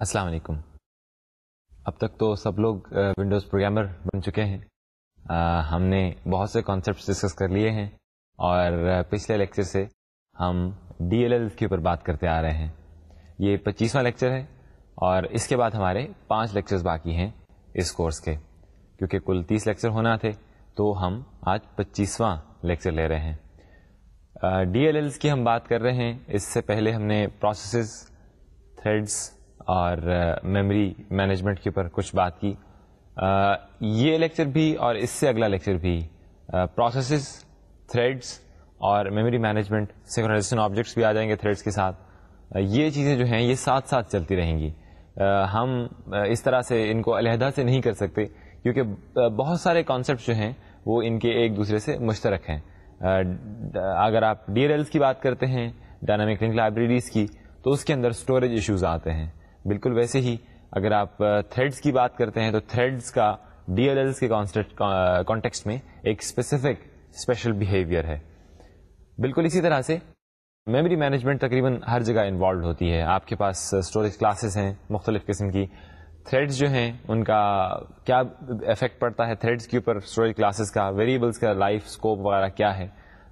السلام علیکم۔ اب تک تو سب لوگ ونڈوز پروگرامر بن چکے ہیں۔ ہم نے بہت سے کانسیپٹس ڈسکس کر لیے ہیں اور پچھلے لیکچر سے ہم ڈی ایل ایل کے اوپر بات کرتے آ رہے ہیں۔ یہ پچیسواں لیکچر ہے اور اس کے بعد ہمارے پانچ لیکچرز باقی ہیں اس کورس کے۔ کیونکہ کل تیس لیکچر ہونا تھے تو ہم آج پچیسواں لیکچر لے رہے ہیں۔ ڈی ایل ایلس کی ہم بات کر رہے ہیں۔ اس سے پہلے ہم نے پروسیسز تھریڈس اور میموری مینجمنٹ کے اوپر کچھ بات کی۔ یہ لیکچر بھی اور اس سے اگلا لیکچر بھی پروسیسز تھریڈس اور میموری مینجمنٹ سیکورائزیشن آبجیکٹس بھی آ جائیں گے تھریڈس کے ساتھ۔ یہ چیزیں جو ہیں یہ ساتھ ساتھ چلتی رہیں گی۔ ہم اس طرح سے ان کو علیحدہ سے نہیں کر سکتے، کیونکہ بہت سارے کانسیپٹ جو ہیں وہ ان کے ایک دوسرے سے مشترک ہیں۔ اگر آپ ڈی ایل ایلس کی بات کرتے ہیں ڈائنامک لنک لائبریریز کی، تو اس کے اندر اسٹوریج ایشوز آتے ہیں۔ بالکل ویسے ہی اگر آپ تھریڈس کی بات کرتے ہیں تو تھریڈس کا ڈی ایل ایلس کے کانٹیکسٹ میں ایک اسپیسیفک اسپیشل بہیویئر ہے۔ بالکل اسی طرح سے میموری مینجمنٹ تقریباً ہر جگہ انوالوڈ ہوتی ہے۔ آپ کے پاس اسٹوریج کلاسز ہیں مختلف قسم کی۔ تھریڈس جو ہیں ان کا کیا افیکٹ پڑتا ہے تھریڈس کے اوپر اسٹوریج کلاسز کا ویریبلس کا لائف اسکوپ وغیرہ کیا ہے۔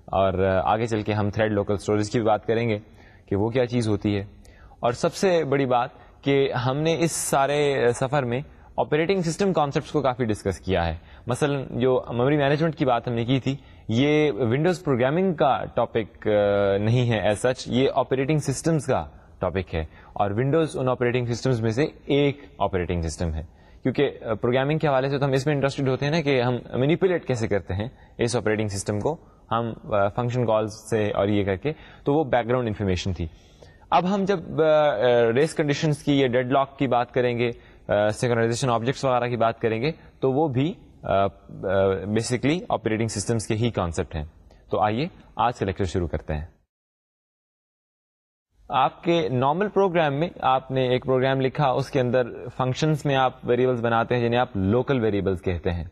اور آگے چل کے ہم تھریڈ لوکل اسٹوریج کی بھی بات کریں گے کہ وہ کیا چیز ہوتی ہے۔ اور سب سے بڑی بات کہ ہم نے اس سارے سفر میں آپریٹنگ سسٹم کانسیپٹس کو کافی ڈسکس کیا ہے۔ مثلا جو میموری مینجمنٹ کی بات ہم نے کی تھی، یہ ونڈوز پروگرامنگ کا ٹاپک نہیں ہے ایز سچ یہ آپریٹنگ سسٹمز کا ٹاپک ہے۔ اور ونڈوز ان آپریٹنگ سسٹمز میں سے ایک آپریٹنگ سسٹم ہے۔ کیونکہ پروگرامنگ کے حوالے سے تو ہم اس میں انٹرسٹڈ ہوتے ہیں نا کہ ہم مینیپولیٹ کیسے کرتے ہیں اس آپریٹنگ سسٹم کو۔ ہم فنکشن کالز سے اور یہ کر کے تو وہ بیک گراؤنڈ انفارمیشن تھی۔ اب ہم جب ریس کنڈیشنز کی یا ڈیڈ لاک کی بات کریں گے سیکنائزیشن آبجیکٹس وغیرہ کی بات کریں گے، تو وہ بھی بیسکلی آپریٹنگ سسٹمس کے ہی کانسیپٹ ہیں۔ تو آئیے آج کا لیکچر شروع کرتے ہیں۔ آپ کے نارمل پروگرام میں آپ نے ایک پروگرام لکھا، اس کے اندر فنکشنز میں آپ ویریبلس بناتے ہیں، جنہیں آپ لوکل ویریبلس کہتے ہیں۔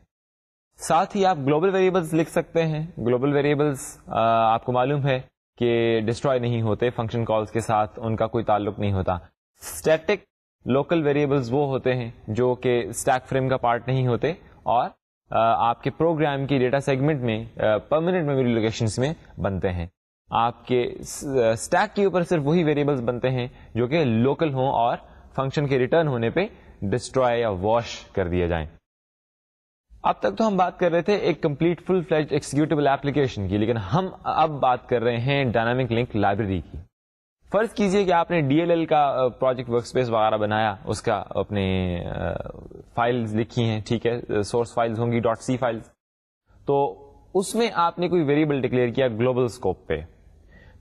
ساتھ ہی آپ گلوبل ویریبلس لکھ سکتے ہیں۔ گلوبل ویریبلس آپ کو معلوم ہے۔ کہ ڈسٹروائے نہیں ہوتے فنکشن کالس کے ساتھ ان کا کوئی تعلق نہیں ہوتا۔ اسٹیٹک لوکل ویریبلس وہ ہوتے ہیں جو کہ اسٹیک فریم کا پارٹ نہیں ہوتے اور آپ کے پروگرام کی ڈیٹا سیگمنٹ میں پرماننٹ میموری لوکیشن میں بنتے ہیں۔ آپ کے اسٹیک کے اوپر صرف وہی ویریبلس بنتے ہیں جو کہ لوکل ہوں اور فنکشن کے ریٹرن ہونے پہ ڈسٹروائے یا واش کر دیا جائیں۔ اب تک تو ہم بات کر رہے تھے ایک complete full fledge executable application کی، لیکن ہم اب بات کر رہے ہیں ڈائنامک لنک لائبریری کی۔ فرض کیجیے کہ آپ نے ڈی ایل ایل کا پروجیکٹ ورک اسپیس وغیرہ بنایا، اس کا اپنے فائلز لکھی ہیں، ٹھیک ہے سورس فائلز ہوں گی ڈاٹ سی فائلز تو اس میں آپ نے کوئی ویریبل ڈکلیئر کیا گلوبل اسکوپ پہ۔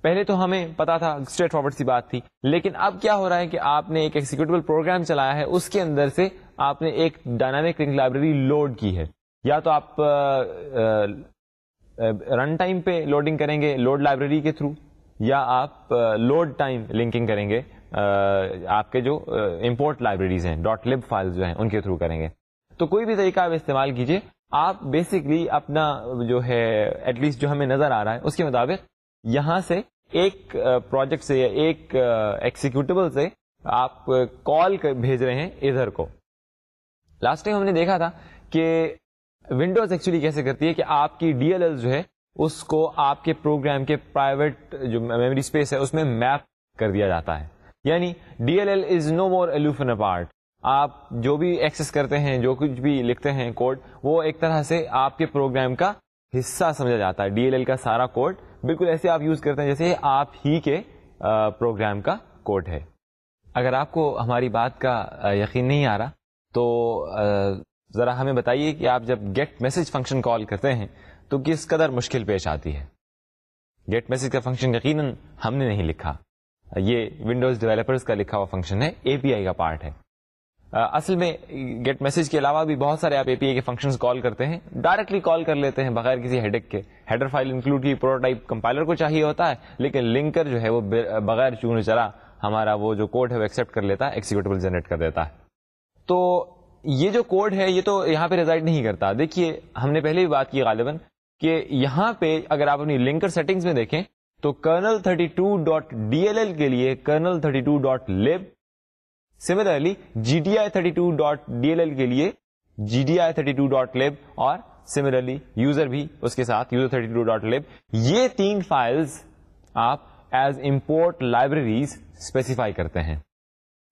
پہلے تو ہمیں پتا تھا اسٹریٹ فارورڈ سی بات تھی، لیکن اب کیا ہو رہا ہے کہ آپ نے ایک ایکسیکیوٹیبل پروگرام چلایا ہے، اس کے اندر سے آپ نے ایک ڈائنامک لنک لائبریری لوڈ کی ہے۔ یا تو آپ رن ٹائم پہ لوڈنگ کریں گے لوڈ لائبریری کے تھرو یا آپ لوڈ ٹائم لنکنگ کریں گے آپ کے جو امپورٹ لائبریریز ہیں ڈاٹ لب فائل جو ہیں، ان کے تھرو کریں گے۔ تو کوئی بھی طریقہ آپ استعمال کیجیے آپ بیسکلی اپنا جو ہے ایٹ لیسٹ جو ہمیں نظر آ رہا ہے، اس کے مطابق یہاں سے ایک پروجیکٹ سے یا ایک ایکسیکیوٹیبل سے آپ کال بھیج رہے ہیں ادھر کو۔ لاسٹ ٹائم ہم نے دیکھا تھا کہ ونڈوز ایکچولی کیسے کرتی ہے کہ آپ کی ڈی ایل ایل جو ہے، اس کو آپ کے پروگرام کے پرائیویٹ جو میموری اسپیس ہے، اس میں میپ کر دیا جاتا ہے۔ یعنی D L L is no more ایلوفن part آپ جو بھی ایکسس کرتے ہیں، جو کچھ بھی لکھتے ہیں کوڈ وہ ایک طرح سے آپ کے پروگرام کا حصہ سمجھا جاتا ہے۔ ڈی ایل ایل کا سارا کوڈ بالکل ایسے آپ یوز کرتے ہیں جیسے آپ ہی کے پروگرام کا کوڈ ہے۔ اگر آپ کو ہماری بات کا یقین نہیں آ رہا، تو ذرا ہمیں بتائیے کہ آپ جب گیٹ میسج فنکشن کال کرتے ہیں، تو کس قدر مشکل پیش آتی ہے؟ گیٹ میسج کا فنکشن یقیناً ہم نے نہیں لکھا۔ یہ ونڈوز ڈیولپرز کا لکھا ہوا فنکشن ہے اے پی آئی کا پارٹ ہے۔ اصل میں گیٹ میسج کے علاوہ بھی بہت سارے آپ اے پی آئی کے فنکشن کال کرتے ہیں ڈائریکٹلی کال کر لیتے ہیں بغیر کسی ہیڈک کے۔ ہیڈر فائل انکلوڈ کی پروٹوٹائپ کمپائلر کو چاہیے ہوتا ہے، لیکن لنکر جو ہے وہ بغیر چون چرا ہمارا وہ جو کوڈ ہے وہ ایکسپٹ کر لیتا ہے ایکسیکیوٹیبل جنریٹ کر دیتا ہے۔ تو یہ جو کوڈ ہے، یہ تو یہاں پہ ریزائڈ نہیں کرتا۔ دیکھیے، ہم نے پہلے بھی بات کی غالباً کہ یہاں پہ اگر آپ اپنی لنکر سیٹنگز میں دیکھیں، تو kernel 32 dot D L L کے لیے kernel 32 dot lib similarly G D I thirty two dot D L L کے لیے G D I thirty two dot lib اور سملرلی یوزر بھی اس کے ساتھ user thirty two dot lib یہ تین فائلز آپ ایز امپورٹ لائبریریز اسپیسیفائی کرتے ہیں۔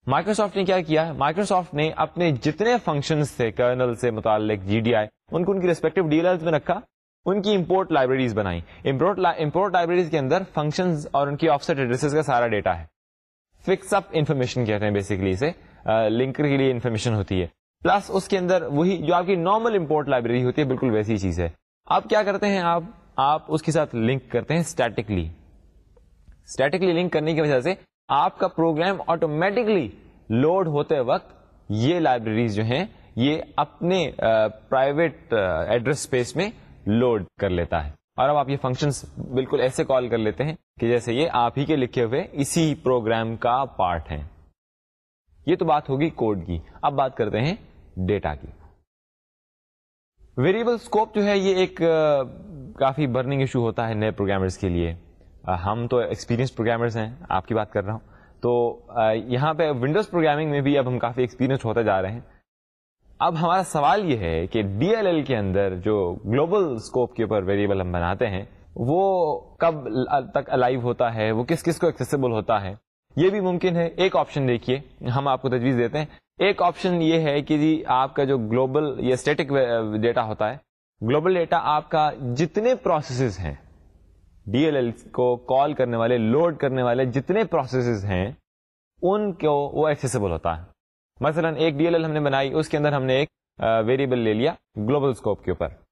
مائکروسافٹ نے کیا کیا؟ مائکروسافٹ نے اپنے جتنے فنکشن تھے کرنل سے متعلق جی ڈی آئی ان کو ان کی ریسپیکٹو ڈی ایل ایل میں رکھا، ان کی امپورٹ لائبریریز بنائی۔ امپورٹ لائبریریز کے اندر فنکشن اور ان کی آف سیٹ ایڈریس کا سارا ڈیٹا ہے۔ فکس اپ انفارمیشن کہتے ہیں بیسکلی اسے لنکر کے لیے انفارمیشن ہوتی ہے۔ پلس اس کے اندر وہی جو آپ کی نارمل امپورٹ لائبریری ہوتی ہے، بالکل ویسی چیز ہے۔ آپ کیا کرتے ہیں آپ؟ آپ اس کے ساتھ لنک کرتے ہیں اسٹیٹکلی اسٹیٹکلی لنک کرنے کی وجہ سے آپ کا پروگرام آٹومیٹکلی لوڈ ہوتے وقت یہ لائبریریز جو ہیں، یہ اپنے پرائیویٹ ایڈریس اسپیس میں لوڈ کر لیتا ہے۔ اور اب آپ یہ فنکشنز بالکل ایسے کال کر لیتے ہیں۔ کہ جیسے یہ آپ ہی کے لکھے ہوئے اسی پروگرام کا پارٹ ہے یہ تو بات ہوگی کوڈ کی۔ اب بات کرتے ہیں ڈیٹا کی۔ ویریبل اسکوپ جو ہے یہ ایک کافی برننگ ایشو ہوتا ہے نئے پروگرامرز کے لیے۔ ہم تو ایکسپیرینس پروگرامرز ہیں، آپ کی بات کر رہا ہوں۔ تو یہاں پہ ونڈوز پروگرامنگ میں بھی اب ہم کافی ایکسپیرینس ہوتے جا رہے ہیں۔ اب ہمارا سوال یہ ہے کہ ڈی ایل ایل کے اندر جو گلوبل اسکوپ کے اوپر ویریبل ہم بناتے ہیں وہ کب تک الائیو ہوتا ہے، وہ کس کس کو ایکسیسیبل ہوتا ہے، یہ بھی ممکن ہے۔ ایک آپشن دیکھیے، ہم آپ کو تجویز دیتے ہیں۔ ایک آپشن یہ ہے کہ جی آپ کا جو گلوبل یا اسٹیٹک ڈیٹا uh, ہوتا ہے گلوبل ڈیٹا آپ کا جتنے پروسیسز ہیں ڈی ایل ایل کو کال کرنے والے لوڈ کرنے والے جتنے پروسیسز ہیں، ان کو وہ ایکسیسیبل ہوتا ہے۔ مثلا ایک ڈی ایل ایل ہم نے بنائی، اس کے اندر ہم نے ایک uh, ویریبل لے لیا گلوبل اسکوپ کے اوپر۔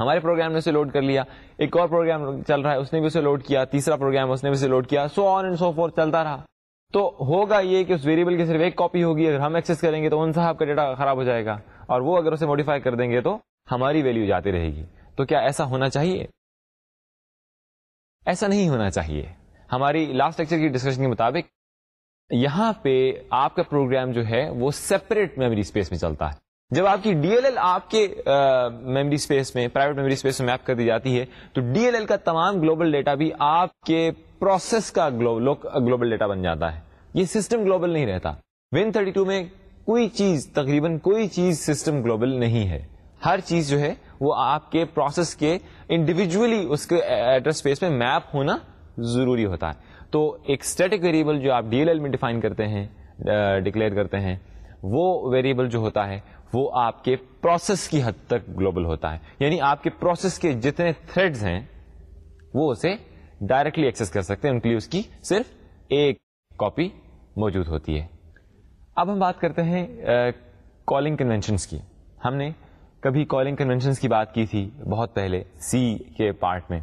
ہمارے پروگرام نے اسے لوڈ کر لیا، ایک اور پروگرام چل رہا ہے، اس نے بھی اسے لوڈ کیا، تیسرا پروگرام اس نے بھی اسے لوڈ کیا سو آن اینڈ سو فور چلتا رہا۔ تو ہوگا یہ کہ اس ویریبل کی صرف ایک کاپی ہوگی، اگر ہم ایکسس کریں گے تو ان صاحب کا ڈیٹا خراب ہو جائے گا۔ اور وہ اگر اسے موڈیفائی کر دیں گے تو ہماری ویلو جاتی رہے گی۔ تو کیا ایسا ہونا چاہیے؟ ایسا نہیں ہونا چاہیے۔ ہماری لاسٹ لیکچر کی ڈسکشن کے مطابق یہاں پہ آپ کا پروگرام جو ہے وہ سیپریٹ میموری اسپیس میں چلتا ہے۔ جب آپ کی ڈی ایل ایل آپ کے میموری اسپیس میں پرائیویٹ میموری اسپیس میں میپ کر دی جاتی ہے، تو ڈی ایل ایل کا تمام گلوبل ڈیٹا بھی آپ کے پروسیس کا گلوبل ڈیٹا بن جاتا ہے۔ یہ سسٹم گلوبل نہیں رہتا۔ ون تھرٹی ٹو میں کوئی چیز، تقریباً کوئی چیز سسٹم گلوبل نہیں ہے۔ ہر چیز جو ہے، وہ آپ کے پروسیس کے انڈیویجلی اس کے ایڈریس اسپیس میں میپ ہونا ضروری ہوتا ہے۔ تو ایک اسٹیٹک ویریبل جو آپ ڈی ایل ایل میں ڈیفائن کرتے ہیں ڈکلیئر کرتے ہیں، وہ ویریبل جو ہوتا ہے وہ آپ کے پروسیس کی حد تک گلوبل ہوتا ہے۔ یعنی آپ کے پروسیس کے جتنے تھریڈز ہیں، وہ اسے ڈائریکٹلی ایکسس کر سکتے ہیں۔ ان کے لیے اس کی صرف ایک کاپی موجود ہوتی ہے۔ اب ہم بات کرتے ہیں کالنگ کنوینشنس کی۔ ہم نے کبھی کالنگ کنوینشنس کی بات کی تھی بہت پہلے سی کے پارٹ میں۔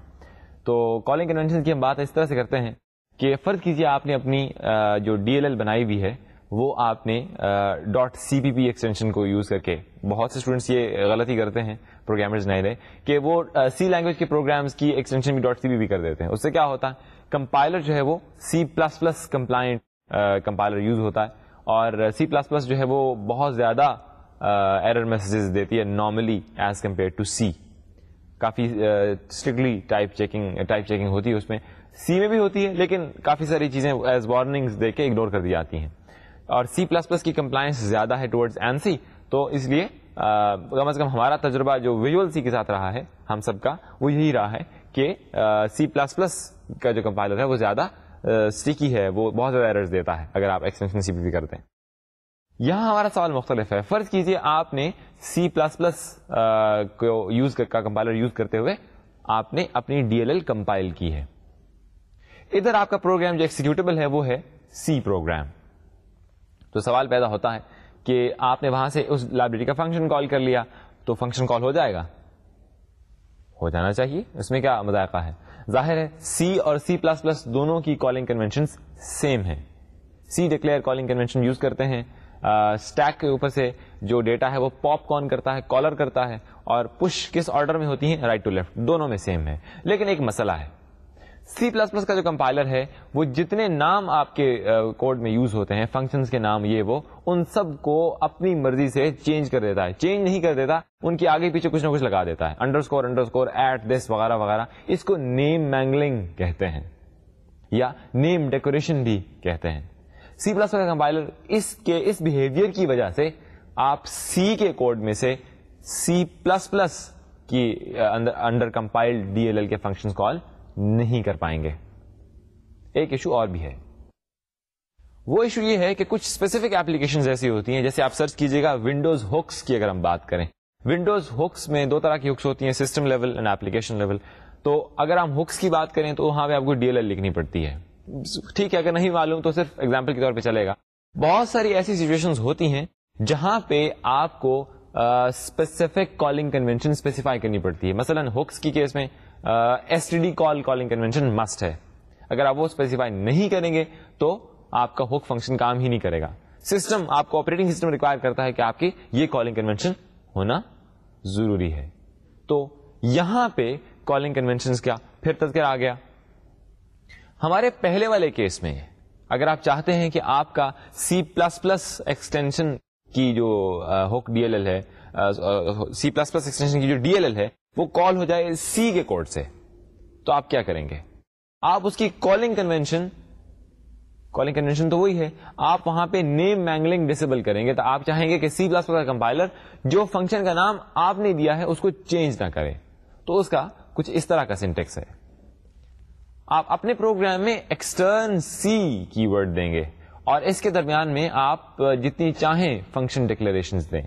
تو کالنگ کنوینشن کی ہم بات اس طرح سے کرتے ہیں کہ فرض کیجیے آپ نے اپنی جو ڈی ایل ایل بنائی ہوئی ہے وہ آپ نے dot C P P extension کو یوز کر کے بہت سے اسٹوڈینٹس یہ غلطی کرتے ہیں پروگرامرز نئے نئے کہ وہ سی لینگویج کے پروگرامز کی ایکسٹینشن بھی ڈاٹ سی پی پی کر دیتے ہیں۔ اس سے کیا ہوتا؟ ہے کمپائلر جو ہے وہ C plus plus compliant compiler use ہوتا ہے۔ اور سی پلس پلس جو ہے وہ بہت زیادہ ایرر میسجز دیتی ہے normally as compare to C coffee strictly type checking type checking ہوتی ہے اس میں۔ سی میں بھی ہوتی ہے، لیکن کافی ساری چیزیں ایز وارننگ دے کے اگنور کر دی جاتی ہیں۔ اور سی پلس پلس کی کمپلائنس زیادہ ہے ٹوڈز این سی تو اس لیے کم از کم ہمارا تجربہ جو ویژل سی کے ساتھ رہا ہے، ہم سب کا وہ یہی رہا ہے کہ سی پلس پلس کا جو کمپائلر ہے، وہ زیادہ اسٹیکی ہے، وہ بہت زیادہ ایررز دیتا ہے، اگر آپ ایکسٹینشن سی پی پی کرتے ہیں۔ یہاں ہمارا سوال مختلف ہے۔ فرض کیجیے آپ نے سی پلس پلس کو یوز کا کمپائلر یوز کرتے ہوئے آپ نے اپنی ڈی ایل ایل کمپائل کی ہے۔ ادھر آپ کا پروگرام جو ایکسیکیوٹیبل ہے، وہ ہے سی پروگرام تو سوال پیدا ہوتا ہے کہ آپ نے وہاں سے اس لائبریری کا فنکشن کال کر لیا تو فنکشن کال ہو جائے گا؟ ہو جانا چاہیے۔ اس میں کیا مذائقہ ہے؟ ظاہر ہے سی اور سی پلس پلس دونوں کی کالنگ کنوینشن سیم ہے C declare calling convention use کرتے ہیں۔ اسٹیک کے اوپر سے جو ڈیٹا ہے وہ پاپ کون کرتا ہے کالر کرتا ہے اور پش کس آرڈر میں ہوتی ہیں؟ رائٹ ٹو لیفٹ دونوں میں سیم ہے لیکن ایک مسئلہ ہے۔ سی پلس پلس کا جو کمپائلر ہے، وہ جتنے نام آپ کے کوڈ میں یوز ہوتے ہیں فنکشنز کے نام یہ وہ، ان سب کو اپنی مرضی سے چینج کر دیتا ہے۔ چینج نہیں کر دیتا، ان کی آگے پیچھے کچھ نہ کچھ لگا دیتا ہے۔ Underscore underscore at دس وغیرہ وغیرہ۔ اس کو نیم مینگلنگ کہتے ہیں، یا نیم ڈیکوریشن بھی کہتے ہیں۔ سی پلس کا کمپائلر اس کے، اس بہیویئر کی وجہ سے آپ سی کے کوڈ میں سے سی پلس پلس کی under compile D L L کے فنکشن کال نہیں کر پائیں گے۔ ایک ایشو اور بھی ہے۔ وہ ایشو یہ ہے کہ کچھ اسپیسیفک ایپلیکیشن ایسی ہوتی ہیں، جیسے آپ سرچ کیجیے گا ونڈوز ہوکس کی اگر ہم بات کریں۔ ونڈوز ہوکس میں دو طرح کی ہکس ہوتی ہیں system level and application level تو اگر ہم ہکس کی بات کریں تو وہاں پہ آپ کو ڈی ایل ایل لکھنی پڑتی ہے۔ ٹھیک ہے، اگر نہیں معلوم تو صرف ایگزامپل کے طور پہ چلے گا۔ بہت ساری ایسی سچویشن ہوتی ہیں جہاں پہ آپ کو اسپیسیفک کالنگ کنوینشن اسپیسیفائی کرنی پڑتی ہے۔ مثلا ہوکس کی کیس میں S T D call calling convention must ہے۔ اگر آپ وہ اسپیسیفائی نہیں کریں گے تو آپ کا ہک فنکشن کام ہی نہیں کرے گا۔ سسٹم آپ کو آپریٹنگ سسٹم ریکوائر کرتا ہے کہ آپ کی یہ کالنگ کنوینشن ہونا ضروری ہے۔ تو یہاں پہ کالنگ کنوینشن کیا؟ پھر تذکر آ گیا۔ ہمارے پہلے والے کیس میں اگر آپ چاہتے ہیں کہ آپ کا سی پلس پلس ایکسٹینشن کی جو ہوک ڈی ایل ایل ہے سی پلس پلس ایکسٹینشن کی جو ڈی ایل ایل ہے وہ کال ہو جائے سی کے کوڈ سے، تو آپ کیا کریں گے؟ آپ اس کی کالنگ کنوینشن کالنگ کنوینشن تو وہی ہے، آپ وہاں پہ نیم مینگلنگ ڈسیبل کریں گے، تو آپ چاہیں گے کہ سی پلس پلس کمپائلر جو فنکشن کا نام آپ نے دیا ہے اس کو چینج نہ کرے۔ تو اس کا کچھ اس طرح کا سینٹیکس ہے۔ آپ اپنے پروگرام میں ایکسٹرن سی کی ورڈ دیں گے اور اس کے درمیان میں آپ جتنی چاہیں فنکشن ڈکلریشن دیں۔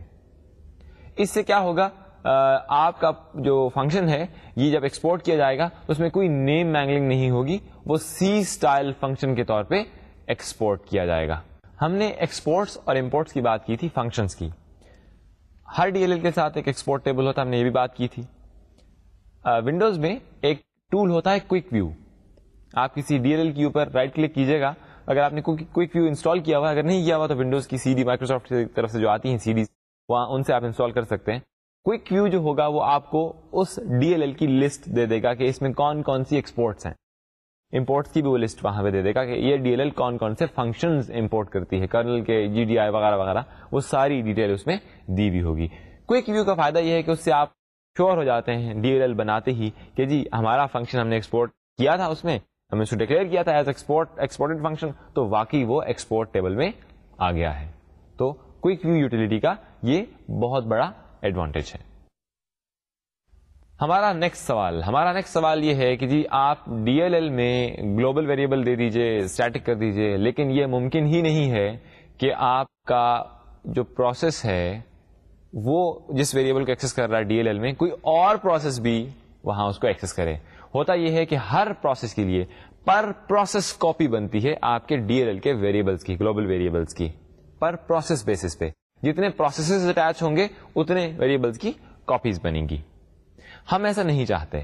اس سے کیا ہوگا؟ آپ کا جو فنکشن ہے، یہ جب ایکسپورٹ کیا جائے گا اس میں کوئی نیم مینگلنگ نہیں ہوگی، وہ سی اسٹائل فنکشن کے طور پہ ایکسپورٹ کیا جائے گا۔ ہم نے ایکسپورٹس اور امپورٹس کی بات کی تھی فنکشنس کی۔ ہر ڈی ایل ایل کے ساتھ ایک ایکسپورٹ ٹیبل ہوتا ہے ہم نے یہ بھی بات کی تھی۔ ونڈوز میں ایک ٹول ہوتا ہے کوک ویو آپ کسی ڈی ایل ایل کے اوپر رائٹ کلک کیجیے گا۔ اگر آپ نے کوک ویو انسٹال کیا ہوا، اگر نہیں کیا ہوا، تو ونڈوز کی سی ڈی مائکروسافٹ کی طرف سے جو آتی ہیں سی ڈی وہاں ان سے آپ انسٹال کر سکتے ہیں۔ کوک ویو جو ہوگا وہ آپ کو اس ڈی ایل ایل کی لسٹ دے دے گا کہ اس میں کون کون سی ایکسپورٹس ہیں۔ امپورٹس کی بھی وہ لسٹ وہاں پہ دے دے گا کہ یہ ڈی ایل ایل کون کون سے فنکشن امپورٹ کرتی ہے۔ کرنل کے جی ڈی آئی وغیرہ وغیرہ، وہ ساری ڈیٹیل اس میں دی ہوئی ہوگی۔ کوئک ویو کا فائدہ یہ ہے کہ اس سے آپ شیور ہو جاتے ہیں ڈی ایل ایل بناتے ہی کہ جی ہمارا فنکشن ہم نے ایکسپورٹ کیا تھا اس میں، ہم نے اس کو ڈکلیئر کیا تھا ایز ایکسپورٹ ایکسپورٹڈ فنکشن تو واقعی وہ ایکسپورٹ ٹیبل میں آ گیا ہے۔ تو کوئک ویو یوٹیلٹی کا یہ بہت بڑا ایڈوانٹیج ہے۔ ہمارا نیکسٹ سوال، ہمارا نیکسٹ سوال یہ ہے کہ جی آپ ڈی ایل ایل میں گلوبل ویریبل دے دیجیے اسٹیٹک کر دیجیے، لیکن یہ ممکن ہی نہیں ہے کہ آپ کا جو پروسیس ہے، وہ جس ویریبل کو ایکسس کر رہا ہے ڈی ایل ایل میں، کوئی اور پروسیس بھی وہاں اس کو ایکسس کرے۔ ہوتا یہ ہے کہ ہر پروسیس کے لیے پر پروسیس کاپی بنتی ہے آپ کے ڈی ایل ایل کے ویریبلس کی گلوبل ویریبلس کی، پر پروسیس بیسس پہ۔ جتنے پروسیسز اٹیچ ہوں گے، اتنے ویریبلس کی کاپیز بنیں گی۔ ہم ایسا نہیں چاہتے۔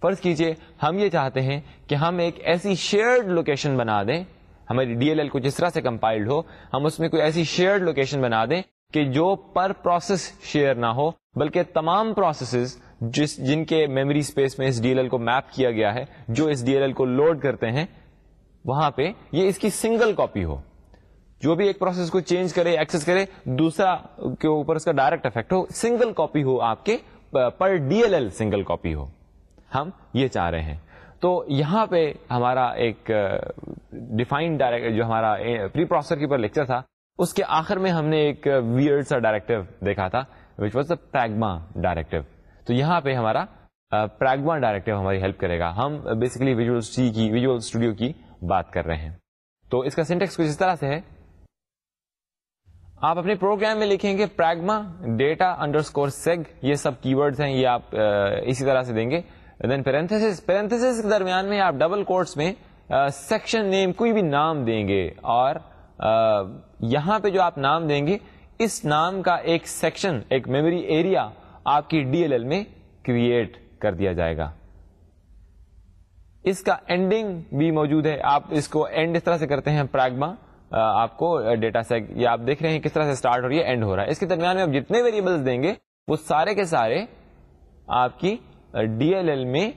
فرض کیجیے، ہم یہ چاہتے ہیں کہ ہم ایک ایسی شیئرڈ لوکیشن بنا دیں۔ ہماری ڈی ایل ایل کو جس طرح سے کمپائلڈ ہو، ہم اس میں کوئی ایسی شیئرڈ لوکیشن بنا دیں کہ جو پر پروسیس شیئر نہ ہو، بلکہ تمام پروسیسز جس جن کے میموری اسپیس میں اس ڈی ایل ایل کو میپ کیا گیا ہے، جو اس ڈی ایل ایل کو لوڈ کرتے ہیں، وہاں پہ یہ اس کی سنگل کاپی ہو۔ جو بھی ایک پروسیس کو چینج کرے ایکسس کرے، دوسرا کے اوپر اس کا ڈائریکٹ افیکٹ ہو سنگل کاپی ہو آپ کے per D L L single copy ہو۔ ہم یہ چاہ رہے ہیں۔ تو یہاں پہ ہمارا ایک ڈیفائنڈ ڈائریکٹ جو ہمارا پری پروسیسر کے اوپر لیکچر تھا، اس کے آخر میں ہم نے ایک ویئرڈ سا ڈائریکٹو دیکھا تھا which was the pragma directive تو یہاں پہ ہمارا پریگما ڈائریکٹو ہماری ہیلپ کرے گا۔ ہم بیسکلی ویژل کی ویژل اسٹوڈیو کی بات کر رہے ہیں۔ تو اس کا سینٹیکس کچھ اس طرح سے ہے۔ آپ اپنے پروگرام میں لکھیں گے pragma data underscore seg یہ سب کی ورڈ ہیں، یہ آپ اسی طرح سے دیں گے۔ دین پیرنتھس پیرنتھس کے درمیان میں آپ ڈبل کورٹس میں سیکشن نیم کوئی بھی نام دیں گے۔ اور یہاں پہ جو آپ نام دیں گے، اس نام کا ایک سیکشن ایک میموری ایریا آپ کی ڈی ایل ایل میں کریٹ کر دیا جائے گا۔ اس کا اینڈنگ بھی موجود ہے۔ آپ اس کو اینڈ اس طرح سے کرتے ہیں پراگما آپ کو ڈیٹا سیک یا آپ دیکھ رہے ہیں کس طرح سے اسٹارٹ ہو رہی ہے، اینڈ ہو رہا ہے۔ اس کے درمیان میں آپ جتنے ویریبلس دیں گے، وہ سارے کے سارے آپ کی ڈی ایل ایل میں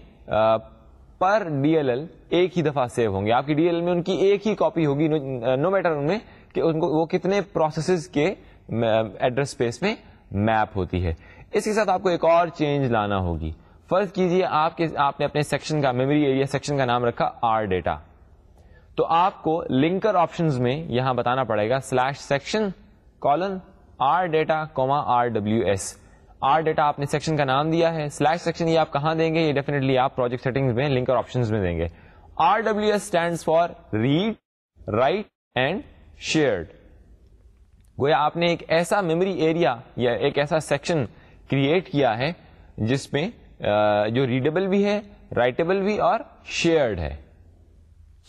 پر ڈی ایل ایل ایک ہی دفعہ سیو ہوں گے۔ آپ کی ڈی ایل ایل میں ان کی ایک ہی کاپی ہوگی، نو میٹر ان میں کہ ان کو وہ کتنے پروسیسز کے ایڈریس اسپیس میں میپ ہوتی ہے۔ اس کے ساتھ آپ کو ایک اور چینج لانا ہوگی۔ فرض کیجیے آپ کے، آپ نے اپنے سیکشن کا میموری ایریا سیکشن کا نام رکھا آر ڈیٹا تو آپ کو لنکر آپشن میں یہاں بتانا پڑے گا slash section colon R data comma R W S. R data آپ نے سیکشن کا نام دیا ہے۔ سلیش سیکشن یہ آپ کہاں دیں گے؟ یہ ڈیفینیٹلی آپ پروجیکٹ سیٹنگ میں لنکر آپشن میں دیں گے۔ R W S stand for read write and shared گویا آپ نے ایک ایسا میموری ایریا یا ایک ایسا سیکشن کریٹ کیا ہے جس میں جو ریڈیبل بھی ہے رائٹیبل بھی اور شیئرڈ ہے۔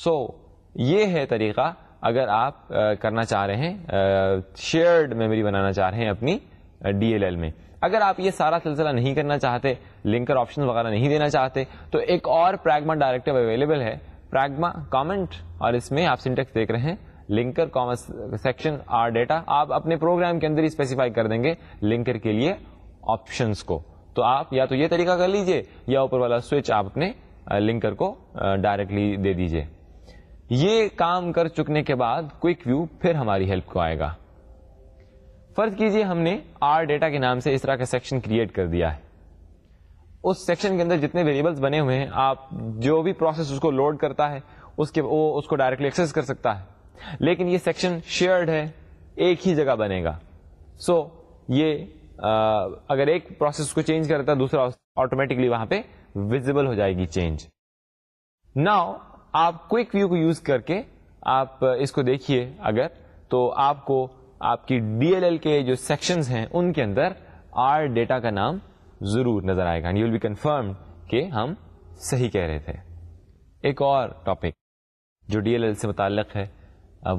سو so, یہ ہے طریقہ اگر آپ کرنا چاہ رہے ہیں شیئرڈ میموری بنانا چاہ رہے ہیں اپنی ڈی ایل ایل میں۔ اگر آپ یہ سارا سلسلہ نہیں کرنا چاہتے لنکر آپشن وغیرہ نہیں دینا چاہتے، تو ایک اور پریگما ڈائریکٹو اویلیبل ہے۔ پریگما کامنٹ اور اس میں آپ سنٹیکس دیکھ رہے ہیں۔ Linker commerce section R data آپ اپنے پروگرام کے اندر ہی اسپیسیفائی کر دیں گے لنکر کے لیے آپشنس کو۔ تو آپ یا تو یہ طریقہ کر لیجیے یا اوپر والا سوئچ آپ اپنے لنکر کو ڈائریکٹلی دے دیجیے۔ یہ کام کر چکنے کے بعد کوئک ویو پھر ہماری ہیلپ کو آئے گا۔ فرض کیجیے ہم نے آر ڈیٹا کے نام سے اس طرح کا سیکشن کریٹ کر دیا ہے۔ اس سیکشن کے اندر جتنے ویریبلس بنے ہوئے ہیں آپ جو بھی پروسیس اس کو لوڈ کرتا ہے اس کے وہ اس کو ڈائریکٹلی ایکسس کر سکتا ہے۔ لیکن یہ سیکشن شیئرڈ ہے ایک ہی جگہ بنے گا۔ سو so, یہ آ, اگر ایک پروسیس کو چینج کرتا ہے دوسرا آٹومیٹکلی وہاں پہ ویزیبل ہو جائے گی چینج ناؤ آپ کوئک ویو کو یوز کر کے آپ اس کو دیکھیے اگر تو آپ کو آپ کی ڈی ایل ایل کے جو سیکشن ہیں ان کے اندر آر ڈیٹا کا نام ضرور نظر آئے گا یو ول بی کنفرم کہ ہم صحیح کہہ رہے تھے۔ ایک اور ٹاپک جو ڈی ایل ایل سے متعلق ہے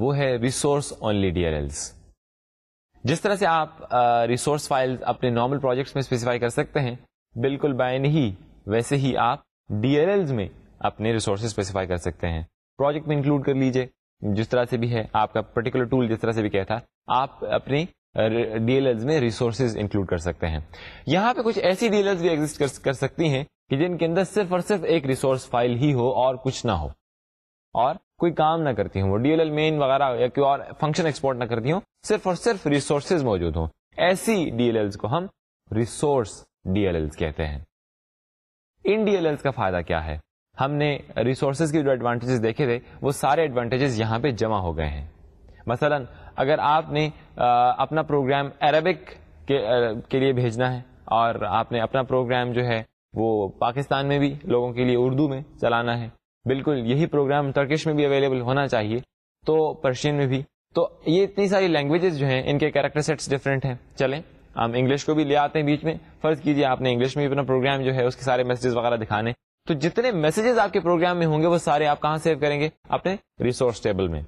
وہ ہے resource only D L Ls جس طرح سے آپ ریسورس فائل اپنے نارمل پروجیکٹس میں اسپیسیفائی کر سکتے ہیں، بالکل بائن ہی ویسے ہی آپ ڈی ایل ایل میں اپنے ریسورسز اسپیسیفائی کر سکتے ہیں۔ پروجیکٹ میں انکلوڈ کر لیجیے جس طرح سے بھی ہے، آپ کا پرٹیکولر ٹول جس طرح سے بھی کہتا آپ اپنی ڈی ایل ایل میں ریسورسز انکلوڈ کر سکتے ہیں۔ یہاں پہ کچھ ایسی ڈی ایل بھی ایگزٹ کر سکتی ہیں کہ جن کے اندر صرف اور صرف ایک ریسورس فائل ہی ہو اور کچھ نہ ہو۔ اور کوئی کام نہ کرتی ہوں، وہ ڈی ایل ایل مین وغیرہ یا کوئی اور فنکشن ایکسپورٹ نہ کرتی ہوں، صرف اور صرف ریسورسز موجود ہوں۔ ایسی ڈی ایل ایل کو ہم ریسورس ڈی ایل ایل کہتے ہیں۔ ان ڈی ایل ایل کا فائدہ کیا ہے؟ ہم نے ریسورسز کے جو ایڈوانٹیجز دیکھے تھے، وہ سارے ایڈوانٹیجز یہاں پہ جمع ہو گئے ہیں۔ مثلا، اگر آپ نے اپنا پروگرام عربک کے لیے بھیجنا ہے، اور آپ نے اپنا پروگرام جو ہے، وہ پاکستان میں بھی لوگوں کے لیے اردو میں چلانا ہے۔ بالکل، یہی پروگرام ترکش میں بھی اویلیبل ہونا چاہیے۔ تو پرشین میں بھی۔ تو یہ اتنی ساری لینگویجز جو ہیں، ان کے کیریکٹر سیٹس ڈفرینٹ ہیں۔ چلیں، ہم انگلش کو بھی لے آتے ہیں بیچ میں۔ فرض کیجیے آپ نے انگلش میں بھی اپنا پروگرام جو ہے، اس کے سارے میسجز وغیرہ دکھانے۔ تو جتنے میسجز آپ کے پروگرام میں ہوں گے وہ سارے آپ کہاں سیو کریں گے؟ اپنے ریسورس ٹیبل میں۔